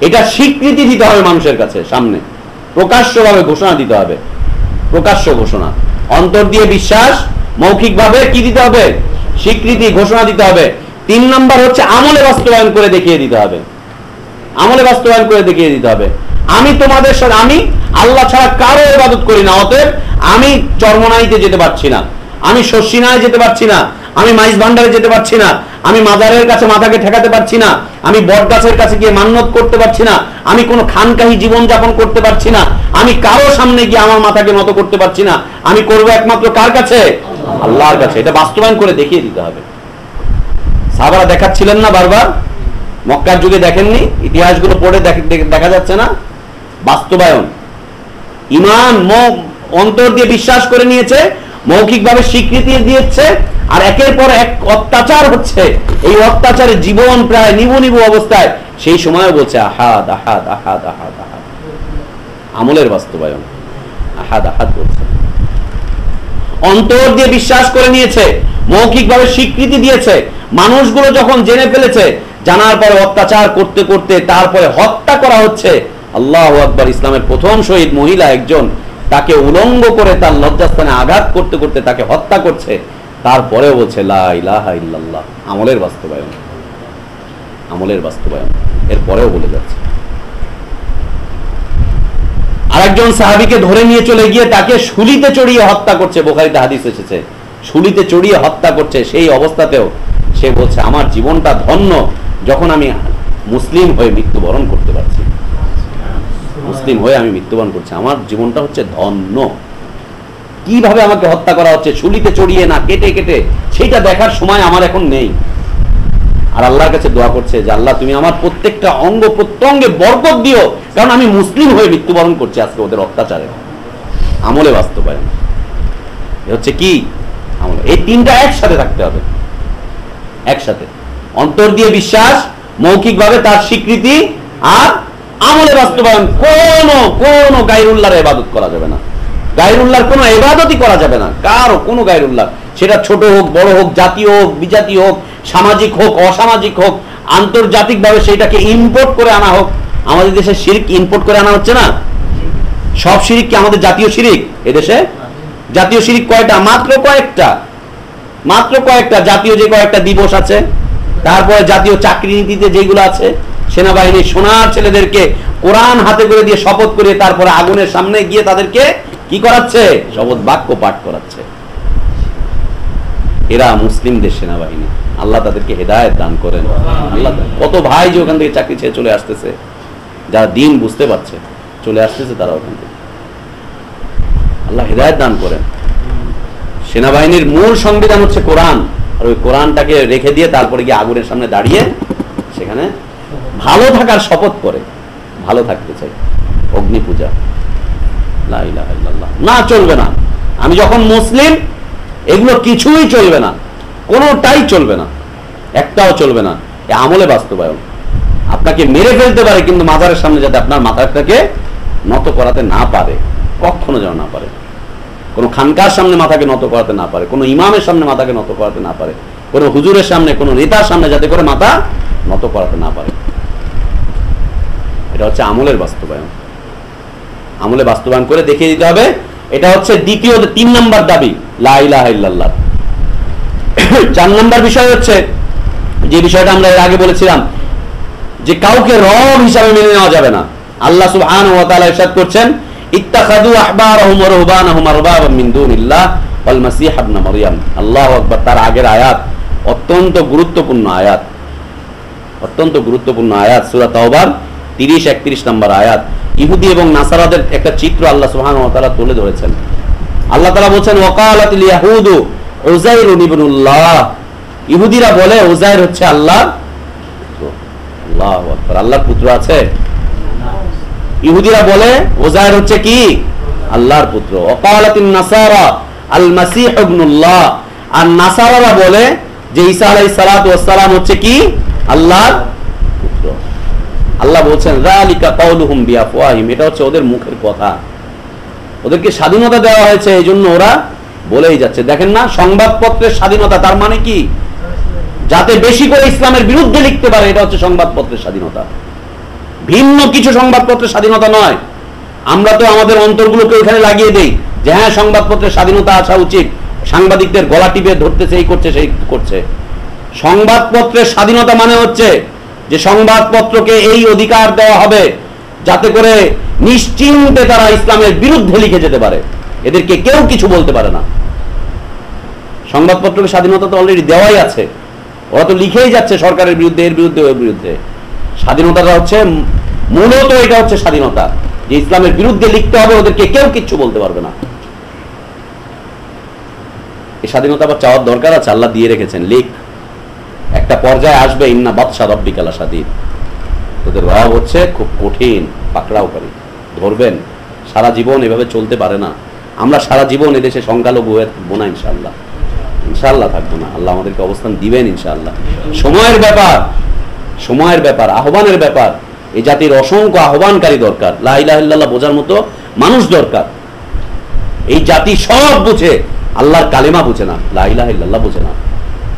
এটা স্বীকৃতি দিতে হবে মানুষের কাছে, সামনে। প্রকাশ্যভাবে ঘোষণা দিতে হবে। প্রকাশ্য ঘোষণা। অন্তর দিয়ে বিশ্বাস, মৌখিকভাবে কি দিতে হবে? স্বীকৃতি, ঘোষণা দিতে হবে। তিন নম্বর হচ্ছে আমলে বাস্তবায়ন করে দেখিয়ে দিতে হবে। আমলে বাস্তবায়ন করে দেখিয়ে দিতে হবে। আমি তোমাদের সাথে, আমি আল্লাহ ছাড়া কারও ইবাদত করি না, অতএব আমি চর্মনাইতে যেতে পারছি না। আমি শস্যিনায় যেতে পারছি না। আমি মাইজ ভান্ডারে যেতে পারছি না। আমি মাজারের কাছে মাথাকে ঠেকাতে পারছি না। আমি বটগাছের কাছে গিয়ে মান্যত করতে পারছি না। আমি কোনো খানকাহি জীবন যাপন করতে পারছি না। আমি কারও সামনে গিয়ে আমার মাথাকে নত করতে পারছি না। আমি করব একমাত্র কার কাছে? আল্লাহর কাছে। এটা বাস্তবায়ন করে দেখিয়ে দিতে হবে। সাহাবারা দেখাচ্ছিলেন না বারবার। মক্কার যুগে দেখেননি, ইতিহাসগুলো পড়ে দেখ- যাচ্ছে না। বাস্তবায়ন। ইমান অন্তর দিয়ে বিশ্বাস করে নিয়েছে, মৌখিকভাবে স্বীকৃতি দিয়েছে, আর একের পর এক অত্যাচার হচ্ছে। এই অত্যাচারে জীবন প্রায় নিবু নিবু অবস্থায়। সেই সময় বলছে, আহাদ আহাদ আহাদ আহাদ আহাদ। আমলের বাস্তবায়ন। আহাদ আহাদ বলছে। অন্তর দিয়ে বিশ্বাস করে নিয়েছে, মৌখিকভাবে স্বীকৃতি দিয়েছে। মানুষগুলো যখন জেনে ফেলেছে, জানার পরে অত্যাচার করতে করতে তারপরে হত্যা করা হচ্ছে, আল্লাহ আকবর ইসলামের প্রথম শহীদ মহিলা একজন তাকে উলঙ্গ করে তার লজ্জাস্থানে আঘাত করতে করতে তাকে হত্যা করছে। তারপরে বলছে আমলের বাস্তবায়ন। আমলের বাস্তবায়ন। এরপরেও বলে যাচ্ছে। আরেকজন সাহাবিকে ধরে নিয়ে চলে গিয়ে তাকে শুলিতে চড়িয়ে হত্যা করছে, বোখারিতে হাদিস এসেছে। শুলিতে চড়িয়ে হত্যা করছে সেই অবস্থাতেও সে বলছে, আমার জীবনটা ধন্য যখন আমি মুসলিম হয়ে মৃত্যুবরণ করতে পারছি। মুসলিম হয়ে আমি মৃত্যুবরণ করছি। আমার জীবনটা হচ্ছে ধন্য। কীভাবে আমাকে হত্যা করা হচ্ছে? শুলিতে চড়িয়ে না কেটে কেটে, সেটা দেখার সময় আমার এখন নেই। আর আল্লাহর কাছে দোয়া করছে যে আল্লাহ, তুমি আমার প্রত্যেকটা অঙ্গ প্রত্যঙ্গে বরকত দিও। কারণ আমি মুসলিম হয়ে মৃত্যুবরণ করছি আজকে ওদের অত্যাচারে। আমলে বাস্তবায়ন। হচ্ছে কি? আমলে। এই তিনটা একসাথে থাকতে হবে। একসাথে। অন্তর দিয়ে বিশ্বাস, মৌখিকভাবে তার স্বীকৃতি আর আমলে বাস্তবায়ন। কোনো, কোন গাইরুল্লাহর এবাদত করা যাবে না। গাইরুল্লাহর কোনো এবাদতই করা যাবে না। কারও কোনো গাইরুল্লাহ সেটা ছোট হোক, বড় হোক, জাতীয় হোক বিজাতীয় হোক, সামাজিক হোক, অসামাজিক হোক, আন্তর্জাতিকভাবে সেটাকে ইম্পোর্ট করে আনা হোক, আমাদের দেশে শিরিক ইম্পোর্ট করে আনা হচ্ছে না? সব শিরিক কি আমাদের জাতীয় শিরিক এদেশে? জাতীয় শিরিক কয়টা? মাত্র কয়েকটা। মাত্র কয়েকটা। জাতীয় যে কয়েকটা দিবস আছে, তারপরে জাতীয় চাকরি নীতিতে যেগুলো আছে, সেনাবাহিনীর সোনার ছেলেদেরকে কোরআন হাতে করে দিয়ে শপথ করে তারপরে আগুনের সামনে গিয়ে তাদেরকে কি করাচ্ছে? শপথ বাক্য পাঠ করাচ্ছে। এরা মুসলিমদের সেনাবাহিনী। আল্লাহ তাদেরকে হেদায়ত দান করেন। আল্লাহ কত ভাই যে ওখান থেকে চাকরি ছেড়ে চলে আসতেছে, যারা দিন বুঝতে পারছে, চলে আসতেছে তারা ওখান থেকে। আল্লাহ হেদায়ত দান করেন। সেনাবাহিনীর মূল সংবিধান হচ্ছে কোরআন। আর ওই কোরআনটাকে রেখে দিয়ে তারপরে গিয়ে আগুনের সামনে দাঁড়িয়ে সেখানে ভালো থাকার শপথ করে। ভালো থাকতে চাই। অগ্নি পূজা না চলবে না। আমি যখন মুসলিম এগুলো কিছুই চলবে না, কোনোটাই চলবে না, একটাও চলবে না, এ আমলে বাস্তবায়ন। আপনাকে মেরে ফেলতে পারে, কিন্তু মাজারের সামনে যাতে আপনার মাথাটাকে নত করাতে না পারে, কখনো যেন না পারে। কোনো খানকার সামনে মাথাকে নত করাতে না পারে, কোনো ইমামের সামনে মাথাকে নত করাতে না পারে, কোনো হুজুরের সামনে, কোনো নেতার সামনে যাতে করে মাথা নত করাতে না পারে। এটা হচ্ছে আমলের বাস্তবায়ন। আমলে বাস্তবায়ন করে দেখিয়ে দিতে হবে এটা হচ্ছে দ্বিতীয়, তিন নম্বর দাবি, লা চার নম্বর বিষয় হচ্ছে, যে বিষয়টা আমরা এর আগে বলেছিলাম, যে কাউকে রব হিসাবে মেনে নেওয়া যাবে না। আল্লাহ করছেন আকবার, তার আগের আয়াত অত্যন্ত গুরুত্বপূর্ণ আয়াত। অত্যন্ত গুরুত্বপূর্ণ আয়াত, সূরা তাওবার 30 31 নম্বর আয়াত। ইহুদি এবং নাসারাদের একটা চিত্র আল্লাহ ওয়া তুলে ধরেছেন। আল্লাহ ইয়াহুদু উযাইর ইবনুল্লাহ। ইহুদিরা বলে, উযাইর হচ্ছে আল্লাহ আল্লাহর পুত্র আছে? ইহুদিরা বলে ওজায়ের হচ্ছে কি? আল্লাহর পুত্র। অকালাতিন নাসারা আল মাসিহ ইবনুল্লাহ। আর নাসারারা বলে যে, ঈসা আলাইহিস সালাতু ওয়াস সালাম হচ্ছে কি? আল্লাহর আল্লাহ বলছেন এটা হচ্ছে ওদের মুখের কথা। ওদেরকে স্বাধীনতা দেওয়া হয়েছে এই জন্য ওরা বলেই যাচ্ছে। দেখেন না, সংবাদপত্রের স্বাধীনতা তার মানে কি? যাতে বেশি করে ইসলামের বিরুদ্ধে লিখতে পারে, এটা হচ্ছে সংবাদপত্রের স্বাধীনতা। ভিন্ন কিছু সংবাদপত্রের স্বাধীনতা নয়। আমরা তো আমাদের অন্তরগুলোকে ওইখানে লাগিয়ে দেই যে হ্যাঁ সংবাদপত্রের স্বাধীনতা আসা উচিত। সাংবাদিকদের গলা টিপে ধরতেছে, এই করছে, সেই করছে। সংবাদপত্রের স্বাধীনতা মানে হচ্ছে যে সংবাদপত্রকে এই অধিকার দেওয়া হবে যাতে করে নিশ্চিন্তে তারা ইসলামের বিরুদ্ধে লিখে যেতে পারে। এদেরকে কেউ কিছু বলতে পারে না। সংবাদপত্রকে স্বাধীনতা তো অলরেডি দেওয়াই আছে। ওরা তো লিখেই যাচ্ছে সরকারের বিরুদ্ধে, এর বিরুদ্ধে, ওর বিরুদ্ধে। স্বাধীনতাটা হচ্ছে মূলত এটা হচ্ছে স্বাধীনতা। যে ইসলামের বিরুদ্ধে লিখতে হবে, ওদেরকে কেউ কিচ্ছু বলতে পারবে না। এই স্বাধীনতা আবার চাওয়ার দরকার আছে, আল্লাহ দিয়ে রেখেছেন, লিখ। একটা পর্যায়ে আসবে, ইন্না বাদশা রব্বিকালা স্বাধীন তোদের রব হচ্ছে খুব কঠিন পাকড়াও করে ধরবেন, সারা জীবন এভাবে চলতে পারে না। আমরা সারা জীবন এদেশে সংখ্যালঘু হয়ে থাকব না ইনশাল্লাহ ইনশাল্লাহ থাকব না। আল্লাহ আমাদেরকে অবস্থান দিবেন ইনশাল্লাহ সময়ের ব্যাপার সময়ের ব্যাপার, আহ্বানের ব্যাপার। এই জাতির অসংখ্য আহ্বানকারী দরকার। লাইলাহ বোঝার মতো মানুষ দরকার। এই জাতি সব বুঝে, আল্লাহর কালেমা বুঝে না লাইলাহ ইল্লাল্লাহ বুঝে না।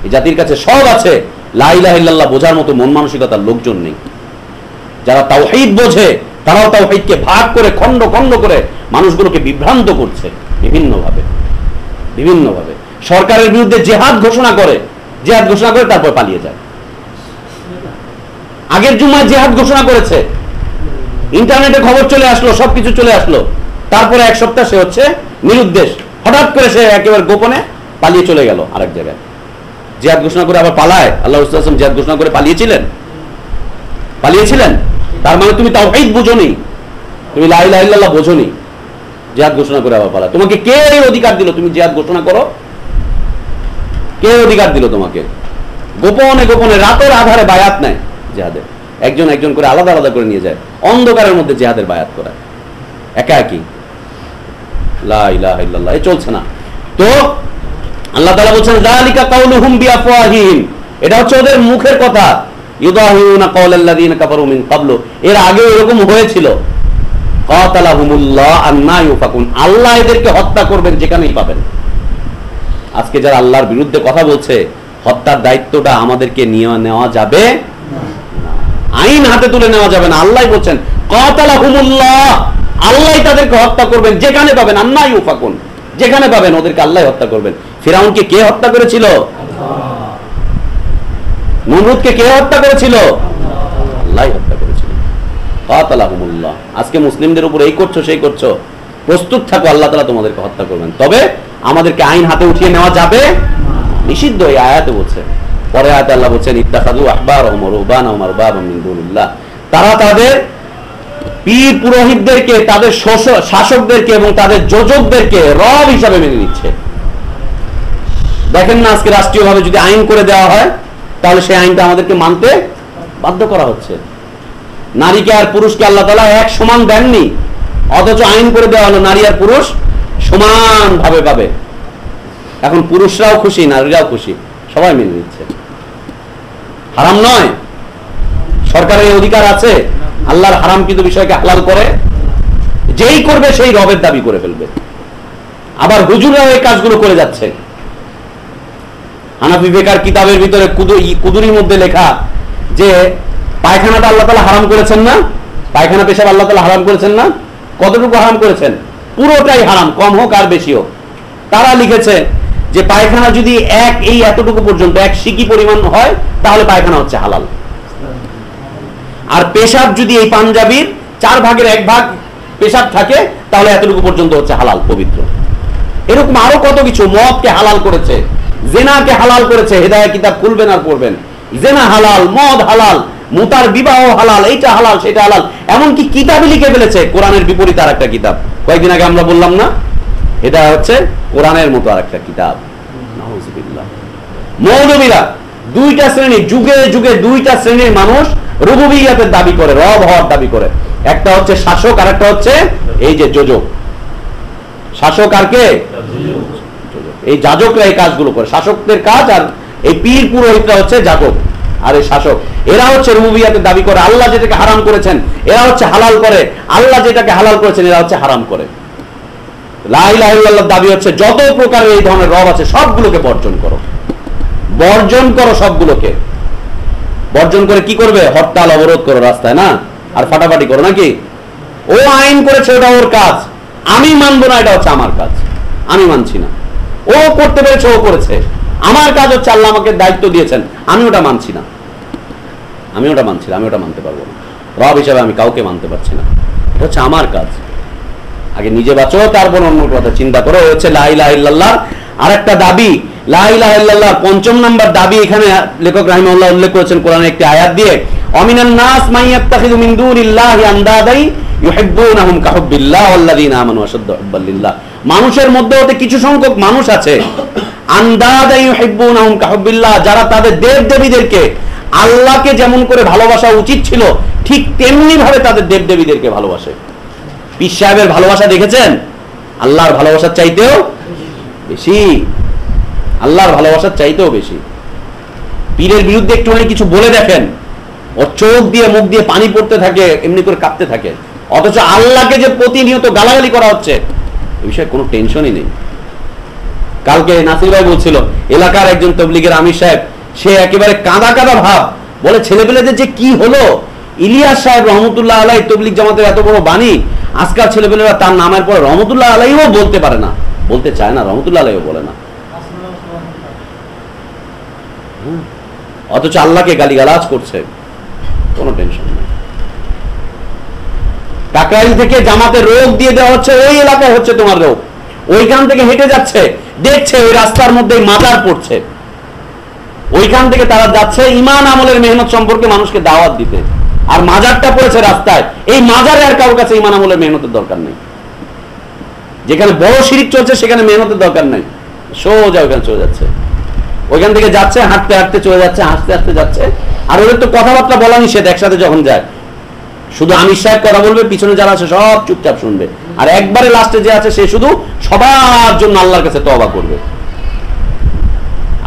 এই জাতির কাছে সব আছে। লাইলাহ ইল্লাল্লাহ বোঝার মতো মন মানসিকতার লোকজন নেই। যারা তাওহীদ বোঝে, তারাও তাওহীদকে ভাগ করে, খণ্ড খণ্ড করে মানুষগুলোকে বিভ্রান্ত করছে বিভিন্নভাবে। বিভিন্নভাবে। সরকারের বিরুদ্ধে জেহাদ ঘোষণা করে, জেহাদ ঘোষণা করে তারপর পালিয়ে যায়। আগের জুমায় জেহাদ ঘোষণা করেছে। ইন্টারনেটে খবর চলে আসলো, সবকিছু চলে আসলো। তারপরে এক সপ্তাহ সে হচ্ছে নিরুদ্দেশ। হঠাৎ করে সে একেবারে গোপনে পালিয়ে চলে গেল আরেক জায়গায়। জিয়াদ ঘোষণা করে আবার পালায়? আল্লাহ আসলাম জিয়াদ ঘোষণা করে পালিয়েছিলেন। পালিয়েছিলেন? তার মানে তুমি তাও এইট বুঝোনি। তুমি লাই লাইল্লাহ বোঝোনি। জিয়াদ ঘোষণা করে আবার পালায়। তোমাকে কে এই অধিকার দিল? তুমি জিয়াদ ঘোষণা করো। কে অধিকার দিল তোমাকে? গোপনে গোপনে, রাতের আধারে বায়াত নেয় জেহাদের একজন একজন করে আলাদা আলাদা করে নিয়ে যায়। অন্ধকারের মধ্যে জেহাদের বায়াত করায় একা একই লা ইলাহা ইল্লাল্লাহ। এ চলছে না। তো আল্লাহ তাআলা বলছেন বিআফওয়াহিহিম। এটা হচ্ছে ওদের মুখের কথা। ইউদাহিউনা মিন এর আগে এরকম হয়েছিল। কাতালাহুমুল্লাহ আন্না ইউফাকুন। আল্লাহ এদেরকে হত্যা করবেন, যেখানেই পাবেন। আজকে যারা আল্লাহর বিরুদ্ধে কথা বলছে, হত্যার দায়িত্বটা আমাদেরকে নিয়ে নেওয়া যাবে আইন হাতে তুলে নেওয়া যাবে না। আল্লাহ বলছেন, কাতালাহুমুল্লাহ। আল্লাহ তাদেরকে হত্যা করবেন, যেখানে পাবেন। আন্না ইউফাকুন। যেখানে পাবেন, ওদেরকে আল্লাহ হত্যা করবেন। ফিরাউনকে কে হত্যা করেছিল? নমরুদকে কে হত্যা করেছিল? আল্লাহ হত্যা করেছিল। কাতালাহুমুল্লাহ। আজকে মুসলিমদের উপর এই করছ, সেই করছ। প্রস্তুত থাকো, আল্লাহ তাআলা তোমাদেরকে হত্যা করবেন। তবে আমাদেরকে আইন হাতে উঠিয়ে নেওয়া যাবে নিষিদ্ধ এই আয়াতে বলছে। পরে আয়াতে আল্লাহ বলছেন ইত্তাখাদু আহবারহুম ওয়া রুহবানাহুম আরবাবাম মিন দুনিল্লাহ। তারা তাদের পীর পুরোহিতদেরকে, তাদের শাসকদেরকে এবং তাদের যোজকদেরকে রব হিসাবে মেনে নিচ্ছে। দেখেন না আজকে রাষ্ট্রীয়ভাবে যদি আইন করে দেওয়া হয়, তাহলে সেই আইনটা আমাদেরকে মানতে বাধ্য করা হচ্ছে। নারীকে আর পুরুষকে আল্লাহ তালা এক সমান দেননি, অথচ আইন করে দেওয়া হলো নারী আর পুরুষ সমান ভাবে পাবে। এখন পুরুষরাও খুশি, নারীরাও খুশি, সবাই মেনে নিচ্ছে। হারাম নয়, সরকারের অধিকার আছে, আল্লাহর হারাম কিন্তু বিষয়কে হালাল করে, যেই করবে সেই রবের দাবি করে ফেলবে। আবার হুজুরাও এই কাজগুলো করে যাচ্ছে। হানাফি বেকার কিতাবের ভিতরে কুদুরির মধ্যে লেখা যে, পায়খানাটা আল্লাহ তালা হারাম করেছেন না? পায়খানা পেশাব আল্লাহ তালা হারাম করেছেন না? কতটুকু হারাম করেছেন? পুরোটাই হারাম, কম হোক আর বেশি হোক তারা লিখেছে যে, পায়খানা যদি এক, এই এতটুকু পর্যন্ত, এক সিকি পরিমাণ হয়, তাহলে পায়খানা হচ্ছে হালাল। আর পেশাব যদি এই পাঞ্জাবির চার ভাগের এক ভাগ পেশাব থাকে, তাহলে এতটুকু পর্যন্ত হচ্ছে হালাল, পবিত্র। এরকম আরও কত কিছু মদকে হালাল করেছে। জেনাকে হালাল করেছে হেদায় কিতাব খুলবেন আর পড়বেন। জেনা হালাল, মদ হালাল, মুতার বিবাহ হালাল, এইটা হালাল, সেটা হালাল। এমনকি কিতাবই লিখে ফেলেছে, কোরআনের বিপরীত আর একটা কিতাব। কয়েকদিন আগে আমরা বললাম না? এটা হচ্ছে কোরআনের মতো আর একটা কিতাব মৌলবীরা দুইটা শ্রেণি যুগে যুগে দুইটা শ্রেণির মানুষ রুবুবিয়াতের দাবি করে, রব হওয়ার দাবি করে। একটা হচ্ছে শাসক আর একটা হচ্ছে এই যে যোজক। শাসক আর কে? এই যাজকরা এই কাজগুলো করে। শাসকদের কাজ আর এই পীর পুরোহিতরা হচ্ছে যাজক আর এই শাসক। এরা হচ্ছে রুবুবিয়াতের দাবি করে, আল্লাহ যেটাকে হারাম করেছেন, এরা হচ্ছে হালাল করে। আল্লাহ যেটাকে হালাল করেছেন, এরা হচ্ছে হারাম করে। লাইলাহিল্লাহর দাবি হচ্ছে, যত প্রকারের এই ধরনের রব আছে, সবগুলোকে বর্জন করো। বর্জন করো সবগুলোকে। বর্জন করে কি করবে? হরতাল, অবরোধ করো রাস্তায়, না? আর ফাটাফাটি করো নাকি? ও আইন করেছে, ওটা ওর কাজ। আমি মানবো না, এটা হচ্ছে আমার কাজ। আমি মানছি না। ও করতে পেরেছে, ও করেছে। আমার কাজ হচ্ছে আল্লাহ আমাকে দায়িত্ব দিয়েছেন। আমি ওটা মানছি না। আমি ওটা মানছি আমি ওটা মানতে পারব না। রব হিসাবে আমি কাউকে মানতে পারছি না। এটা হচ্ছে আমার কাজ। আগে নিজে বাঁচো, তারপর অন্য কথা চিন্তা করো। হচ্ছে ইল্লাল্লাহ। আর একটা দাবি ইল্লাল্লাহ, পঞ্চম নাম্বার দাবি এখানে লেখক রাহিমাহুল্লাহ উল্লেখ করেছেন কোরআনের একটি আয়াত দিয়ে, অমিনান নাস মাইয়াত্তাখিযু মিন দুনিল্লাহি আন্দাদাই ইউহিব্বুনাহুম কাহুব্বিল্লাহ ওয়াল্লাযীনা আমানু আশাদ্দু হুব্বাল লিল্লাহ। মানুষের মধ্যে হতে কিছু সংখ্যক মানুষ আছে। যারা তাদের দেব দেবীদেরকে আল্লাহকে যেমন করে ভালোবাসা উচিত ছিল, ঠিক তেমনি ভাবে তাদের দেব দেবীদেরকে ভালোবাসে। পীর সাহেবের ভালোবাসা দেখেছেন? আল্লাহর ভালোবাসার চাইতেও বেশি। আল্লাহর ভালোবাসার চাইতেও বেশি। পীরের বিরুদ্ধে একটুখানি কিছু বলে দেখেন। ওর চোখ দিয়ে মুখ দিয়ে পানি পড়তে থাকে, এমনি করে কাঁপতে থাকে। অথচ আল্লাহকে যে প্রতিনিয়ত গালাগালি করা হচ্ছে বিষয়ে কোনো টেনশনই নেই। কালকে নাসির ভাই বলছিল, এলাকার একজন তবলিগের আমির সাহেব, সে একেবারে কাঁদা কাঁদা ভাব, বলে ছেলেপেলেদের যে কি হলো? ইলিয়াস সাহেব রহমতুল্লাহ আলাই তবলিগ জামাতের এত বড় বাণী, আজকাল ছেলেপেলেরা তার নামের পর রহমতুল্লাহ আলাইও বলতে পারে না। বলতে চায় না, রহমতুল্লাহ আলাইও বলে না। অথচ আল্লাহকে গালিগালাজ করছে, কোনো টেনশন নেই। কাকরাইল থেকে জামাতে রোগ দিয়ে দেওয়া হচ্ছে, ওই এলাকায় হচ্ছে তোমার রোগ। ওইখান থেকে হেঁটে যাচ্ছে, দেখছে ওই রাস্তার মধ্যে মাজার পড়ছে। ওইখান থেকে তারা যাচ্ছে, ইমান আমলের মেহনত সম্পর্কে মানুষকে দাওয়াত দিতে। আর মাজারটা পড়েছে রাস্তায়। এই মাজারে আর কারোর কাছে ইমান আমলের মেহনতের দরকার নেই। যেখানে বড় শিরিক চলছে, সেখানে মেহনতের দরকার নেই। সোজা ওইখানে চলে যাচ্ছে। ওইখান থেকে যাচ্ছে, হাঁটতে হাঁটতে চলে যাচ্ছে হাসতে হাসতে যাচ্ছে। আর ওদের তো কথাবার্তা বলা নিষেধ, একসাথে যখন যায়। শুধু আমির সাহেব কথা বলবে, পিছনে যারা আছে সব চুপচাপ শুনবে। আর একবারে লাস্টে যে আছে, সে শুধু সবার জন্য আল্লাহর কাছে তবা করবে।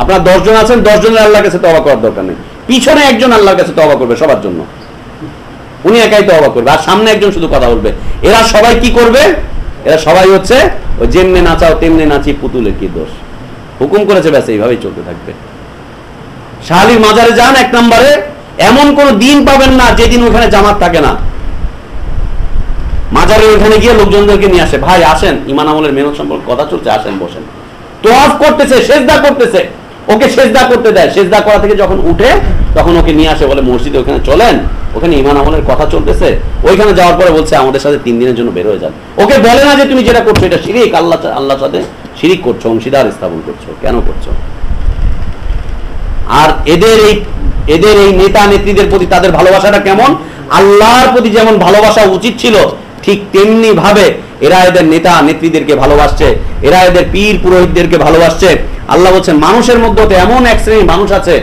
আপনার দশজন আছেন, দশজনের আল্লাহর কাছে তবা করার দরকার নেই। পিছনে একজন আল্লাহর কাছে তবা করবে সবার জন্য। উনি একাই তবা করবে, আর সামনে একজন শুধু কথা বলবে। এরা সবাই কি করবে? এরা সবাই হচ্ছে ওই যেমনে নাচাও, তেমনি নাচি, পুতুলের কি দোষ? হুকুম করেছে ব্যাস, এইভাবেই চলতে থাকবে। শাহালির মাজারে যান এক নম্বরে এমন কোন দিন পাবেন না যেদিন ওখানে জামাত থাকে না। মাজারে ওখানে গিয়ে লোকজনদেরকে নিয়ে আসে, ভাই, আসেন, ইমান আমলের মেহনত সম্পর্কে কথা চলছে, আসেন, বসেন। তোয়াফ করতেছে, সেজদা করতেছে। ওকে সেজদা করতে দেয়। সেজদা করা থেকে যখন উঠে, তখন ওকে নিয়ে আসে, বলে, মসজিদে ওখানে চলেন, ওখানে ইমান আমলের কথা চলতেছে। ওইখানে যাওয়ার পরে বলছে, আমাদের সাথে তিন দিনের জন্য বের হয়ে যান। ওকে বলে না যে, তুমি যেটা করছ, এটা শিরিক। আল্লাহ আল্লাহর সাথে শিরিক করছ, অংশীদার স্থাপন করছ। কেন করছ? আর এদের এই এদের এই নেতা নেত্রীদের প্রতি তাদের ভালোবাসাটা কেমন? আল্লাহর প্রতি যেমন ভালোবাসা উচিত ছিল, ঠিক তেমনি ভাবে এরা এদের নেতা নেত্রীদেরকে ভালোবাসছে, এরা এদের পীর পুরোহিতদেরকে ভালোবাসছে। আল্লাহ বলছেন, মানুষের মধ্যে তো এমন এক শ্রেণির মানুষ আছে,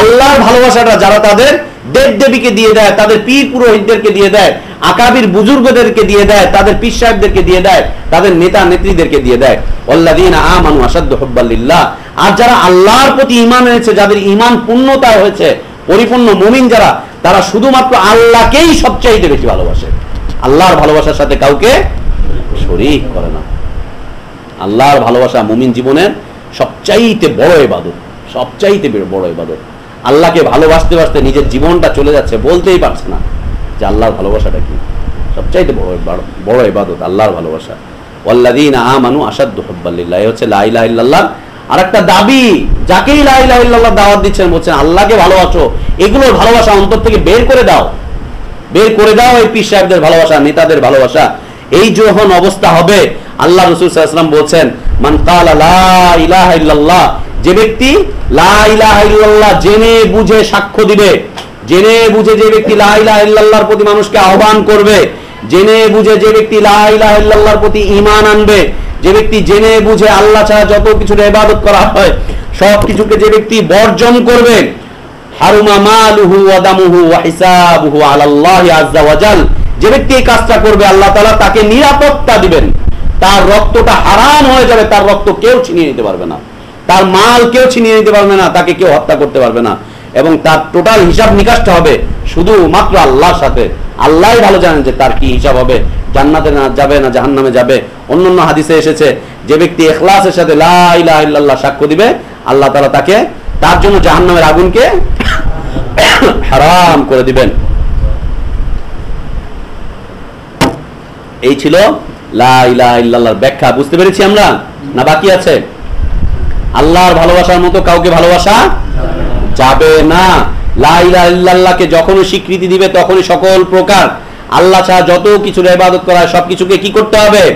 আল্লাহর ভালোবাসাটা যারা তাদের দেব দেবীকে দিয়ে দেয়, তাদের পীর পুরোহিতদেরকে দিয়ে দেয়, আকাবির বুজুর্গদেরকে দিয়ে দেয়, তাদের পীর সাহেবদেরকে দিয়ে দেয়, তাদের নেতা নেত্রীদেরকে দিয়ে দেয়। অল্লাদিন আমানু আসাদ্দ হব্বাল্লিল্লাহ আর যারা আল্লাহর প্রতি ইমান হয়েছে যাদের ইমান পূর্ণতা হয়েছে পরিপূর্ণ মুমিন যারা, তারা শুধুমাত্র আল্লাহকেই সবচাইতে বেশি ভালোবাসে। আল্লাহর ভালোবাসার সাথে কাউকে শরীক করে না। আল্লাহর ভালোবাসা মুমিন জীবনের সবচাইতে বড় এবাদত সবচাইতে বড় এবাদত আল্লাহকে ভালোবাসতে বাসতে নিজের জীবনটা চলে যাচ্ছে বলতেই পারছে না যে আল্লাহর ভালোবাসাটা কি। সবচাইতে বড় বড় এবাদত আল্লাহর ভালোবাসা। ওয়াল্লাদিন আমানু আসাদ্দ হব্বাল্লিল্লাহ এই হচ্ছে লা ইলাহা ইল্লাল্লাহ। আর একটা দাবি, যাকেই দাওয়াত দিচ্ছেন, বলছেন, আল্লাহকে ভালোবাসো। এগুলোর ভালোবাসা অন্তর থেকে বের করে দাও। বের করে দাও এই পীর সাহেবদের ভালোবাসা, নেতাদের ভালোবাসা। এই যখন অবস্থা হবে। আল্লাহ রসুল সাল্লাম বলছেন, মান যে ব্যক্তি জেনে বুঝে সাক্ষ্য দিবে, জেনে বুঝে যে ব্যক্তি লা ইলাহা ইল্লাল্লাহর প্রতি মানুষকে আহ্বান করবে, জেনে বুঝে যে ব্যক্তি লা ইলাহা ইল্লাল্লাহর প্রতি ঈমান আনবে যে ব্যক্তি জেনে বুঝে আল্লাহ ছাড়া যত কিছুর ইবাদত করা হয়, সব কিছুকে যে ব্যক্তি বর্জন করবে, হারুমা মালুহু ওয়া দামুহু ওয়া হিসাবুহু আলাল্লাহি আযজা ওয়া জাল, যে ব্যক্তি এই কাজটা করবে, আল্লাহ তাআলা তাকে নিরাপত্তা দিবেন। তার রক্তটা হারাম হয়ে যাবে, তার রক্ত কেউ ছিনিয়ে নিতে পারবে না। তার মাল কেউ ছিনিয়ে নিতে পারবে না, তাকে কেউ হত্যা করতে পারবে না। এবং তার টোটাল হিসাব নিকাশটা হবে শুধু মাত্র আল্লাহর সাথে। আল্লাহ ভালো জানেন যে তার কি হিসাব হবে। জান্নাতে না যাবে না জাহান্নামে যাবে। অন্যান্য হাদিসে এসেছে, যে ব্যক্তি এখলাসের সাথে লা ইলাহা ইল্লাল্লাহ সাক্ষ্য দিবে, আল্লাহ তাআলা তাকে তার জন্য জাহান্নামের আগুনকে (coughs) হারাম করে দিবেন। এই ছিল লা ইলাহা ব্যাখ্যা। বুঝতে পেরেছি আমরা? না বাকি আছে? আল্লাহর ভালোবাসার মতো কাউকে ভালোবাসা যাবে না। লা ইলাহা ইল্লাল্লাহকে যখনই স্বীকৃতি দিবে, তখনই সকল প্রকার আল্লাহ ছাড়া যত কিছু ইবাদত করা হয় সবকিছুকে কি করতে হবে?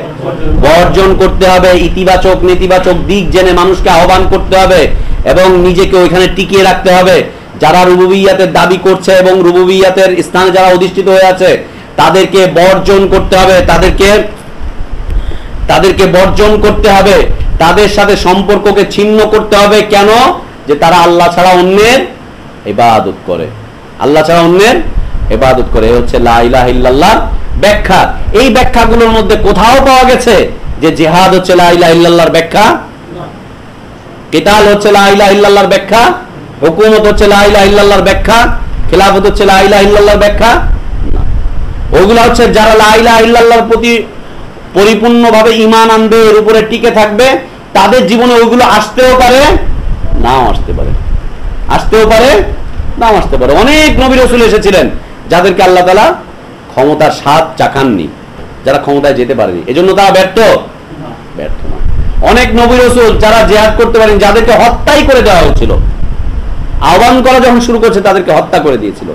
বর্জন করতে হবে, ইতিবাচক, নেতিবাচক দিক জেনে মানুষকে আহ্বান করতে হবে এবং নিজেকে ওইখানে টিকিয়ে রাখতে হবে। যারা রুবুবিয়াতের দাবি করছে এবং রুবুবিয়াতের স্থানে যারা অধিষ্ঠিত হয়ে আছে, তাদেরকে বর্জন করতে হবে, তাদেরকে তাদেরকে বর্জন করতে হবে। তাদের সাথে সম্পর্ককে ছিন্ন করতে হবে। কেন? যে তারা আল্লাহ ছাড়া অন্যের ইবাদত করে। আল্লাহ ছাড়া অন্যের ইবাদত করে হচ্ছে লা ইলাহা ইল্লাল্লাহ ব্যাখ্যা। এই ব্যাখ্যাগুলোর মধ্যে কোথাও পাওয়া গেছে যে জিহাদ হচ্ছে লা ইলাহা ব্যাখ্যা? কিতাল হচ্ছে ব্যাখ্যা? হুকুমত হচ্ছে ব্যাখ্যা? খিলাফত হচ্ছে ব্যাখ্যা? ওগুলো হচ্ছে যারা প্রতি পরিপূর্ণভাবে ঈমান আনবে, এর উপরে টিকে থাকবে, তাদের জীবনে ওগুলো আসতেও পারে, নাও আসতে পারে। আসতেও পারে, নাও আসতে পারে। অনেক নবী রসুল এসেছিলেন। যাদেরকে আল্লাহ তালা ক্ষমতার স্বাদ চাখাননি, যারা ক্ষমতায় যেতে পারেনি। এজন্য তারা ব্যর্থ? ব্যর্থ অনেক নবী রসুল যারা জেহাদ করতে পারেন, যাদেরকে হত্যাই করে দেওয়া হচ্ছিল আহ্বান করা যখন শুরু করছে, তাদেরকে হত্যা করে দিয়েছিল।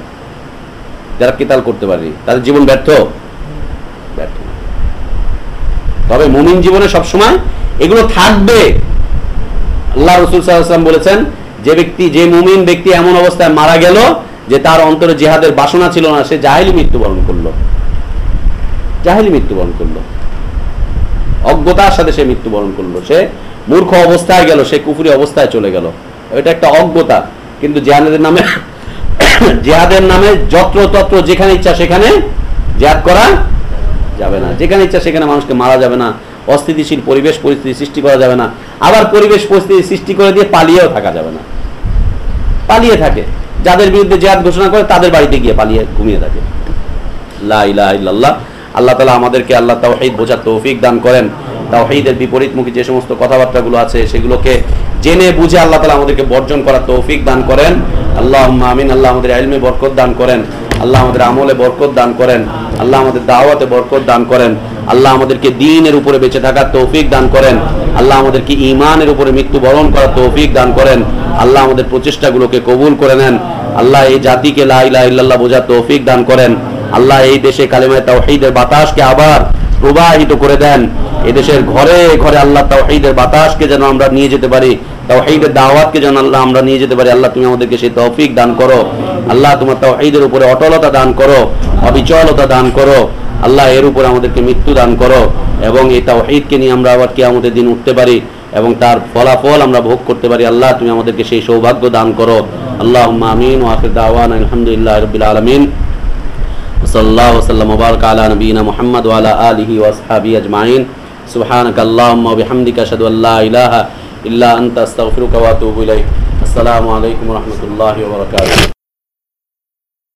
যারা কেতাল করতে পারেনি, তাদের জীবন ব্যর্থ? ব্যর্থ তবে মুমিন জীবনে সবসময় এগুলো থাকবে। আল্লাহ রসুল সাল্লাম বলেছেন, যে ব্যক্তি, যে মুমিন ব্যক্তি এমন অবস্থায় মারা গেল যে তার অন্তরে জেহাদের বাসনা ছিল না, সে জাহিলি মৃত্যুবরণ করল। জাহিলি মৃত্যুবরণ করল। অজ্ঞতার সাথে সে মৃত্যুবরণ করল। সে মূর্খ অবস্থায় গেল, সে কুফুরি অবস্থায় চলে গেল। এটা একটা অজ্ঞতা, কিন্তু জেহাদের নামে (coughs) জেহাদের নামে যত্র তত্র যেখানে ইচ্ছা সেখানে জেহাদ করা যাবে না। যেখানে ইচ্ছা সেখানে মানুষকে মারা যাবে না। অস্থিতিশীল পরিবেশ পরিস্থিতি সৃষ্টি করা যাবে না। আবার পরিবেশ পরিস্থিতি সৃষ্টি করে দিয়ে পালিয়েও থাকা যাবে না। পালিয়ে থাকে। যাদের বিরুদ্ধে জেহাদ ঘোষণা করে তাদের বাড়িতে গিয়ে পালিয়ে ঘুমিয়ে থাকে। লা ইলাহা ইল্লাল্লাহ। আল্লাহ তালা আমাদেরকে আল্লাহ তাওহীদ বোঝার তৌফিক দান করেন। তাওহীদের বিপরীতমুখী যে সমস্ত কথাবার্তাগুলো আছে সেগুলোকে জেনে বুঝে আল্লাহ তালা আমাদেরকে বর্জন করার তৌফিক দান করেন। আল্লাহ আমিন। আল্লাহ আমাদের এলমে বরকত দান করেন। আল্লাহ আমাদের আমলে বরকত দান করেন। আল্লাহ আমাদের দাওয়াতে বরকত দান করেন। আল্লাহ আমাদেরকে দিনের উপরে বেঁচে থাকার তৌফিক দান করেন। আল্লাহ আমাদেরকে ইমানের উপরে মৃত্যুবরণ করার তৌফিক দান করেন। আল্লাহ আমাদের প্রচেষ্টাগুলোকে কবুল করে নেন। আল্লাহ এই জাতিকে লা ইলাহা ইল্লাল্লাহ বোঝার তৌফিক দান করেন। আল্লাহ এই দেশে কালিমায় তাওহীদের বাতাসকে আবার প্রবাহিত করে দেন। এদেশের ঘরে ঘরে আল্লাহ তাওহীদের বাতাসকে যেন আমরা নিয়ে যেতে পারি, তাওহীদের দাওয়াতকে যেন আল্লাহ আমরা নিয়ে যেতে পারি। আল্লাহ তুমি আমাদেরকে সেই তৌফিক দান করো। আল্লাহ তোমার তাওহীদের উপরে অটলতা দান করো, অবিচলতা দান করো। আল্লাহ এর উপরে আমাদেরকে মৃত্যু দান করো এবং এই তাওহীদকে নিয়ে আমরা আবার কিয়ামতের দিন উঠতে পারি। এবং তার ফলাফল আমরা ভোগ করতে পারি। আল্লাহ, তুমি আমাদেরকে সেই সৌভাগ্য দান করো। আল্লাহ আমিন ওয়াফির দাওয়ান আলহামদুলিল্লাহ রবিল আলমিন। সাল্লাহ ওসাল্লাম মুবারক আলা নবীনা মোহাম্মদ ওয়ালা আলহি ওয়াসহাবি আজমাইন। সুবহানাক আল্লাহুম্মা বিহামদিকা আশহাদু আল্লা ইলাহা ইল্লা আনতা, আস্তাগফিরুকা ওয়া আতুবু ইলাইক। আসসালামু আলাইকুম ওয়া রাহমাতুল্লাহি ওয়া বারাকাতুহু।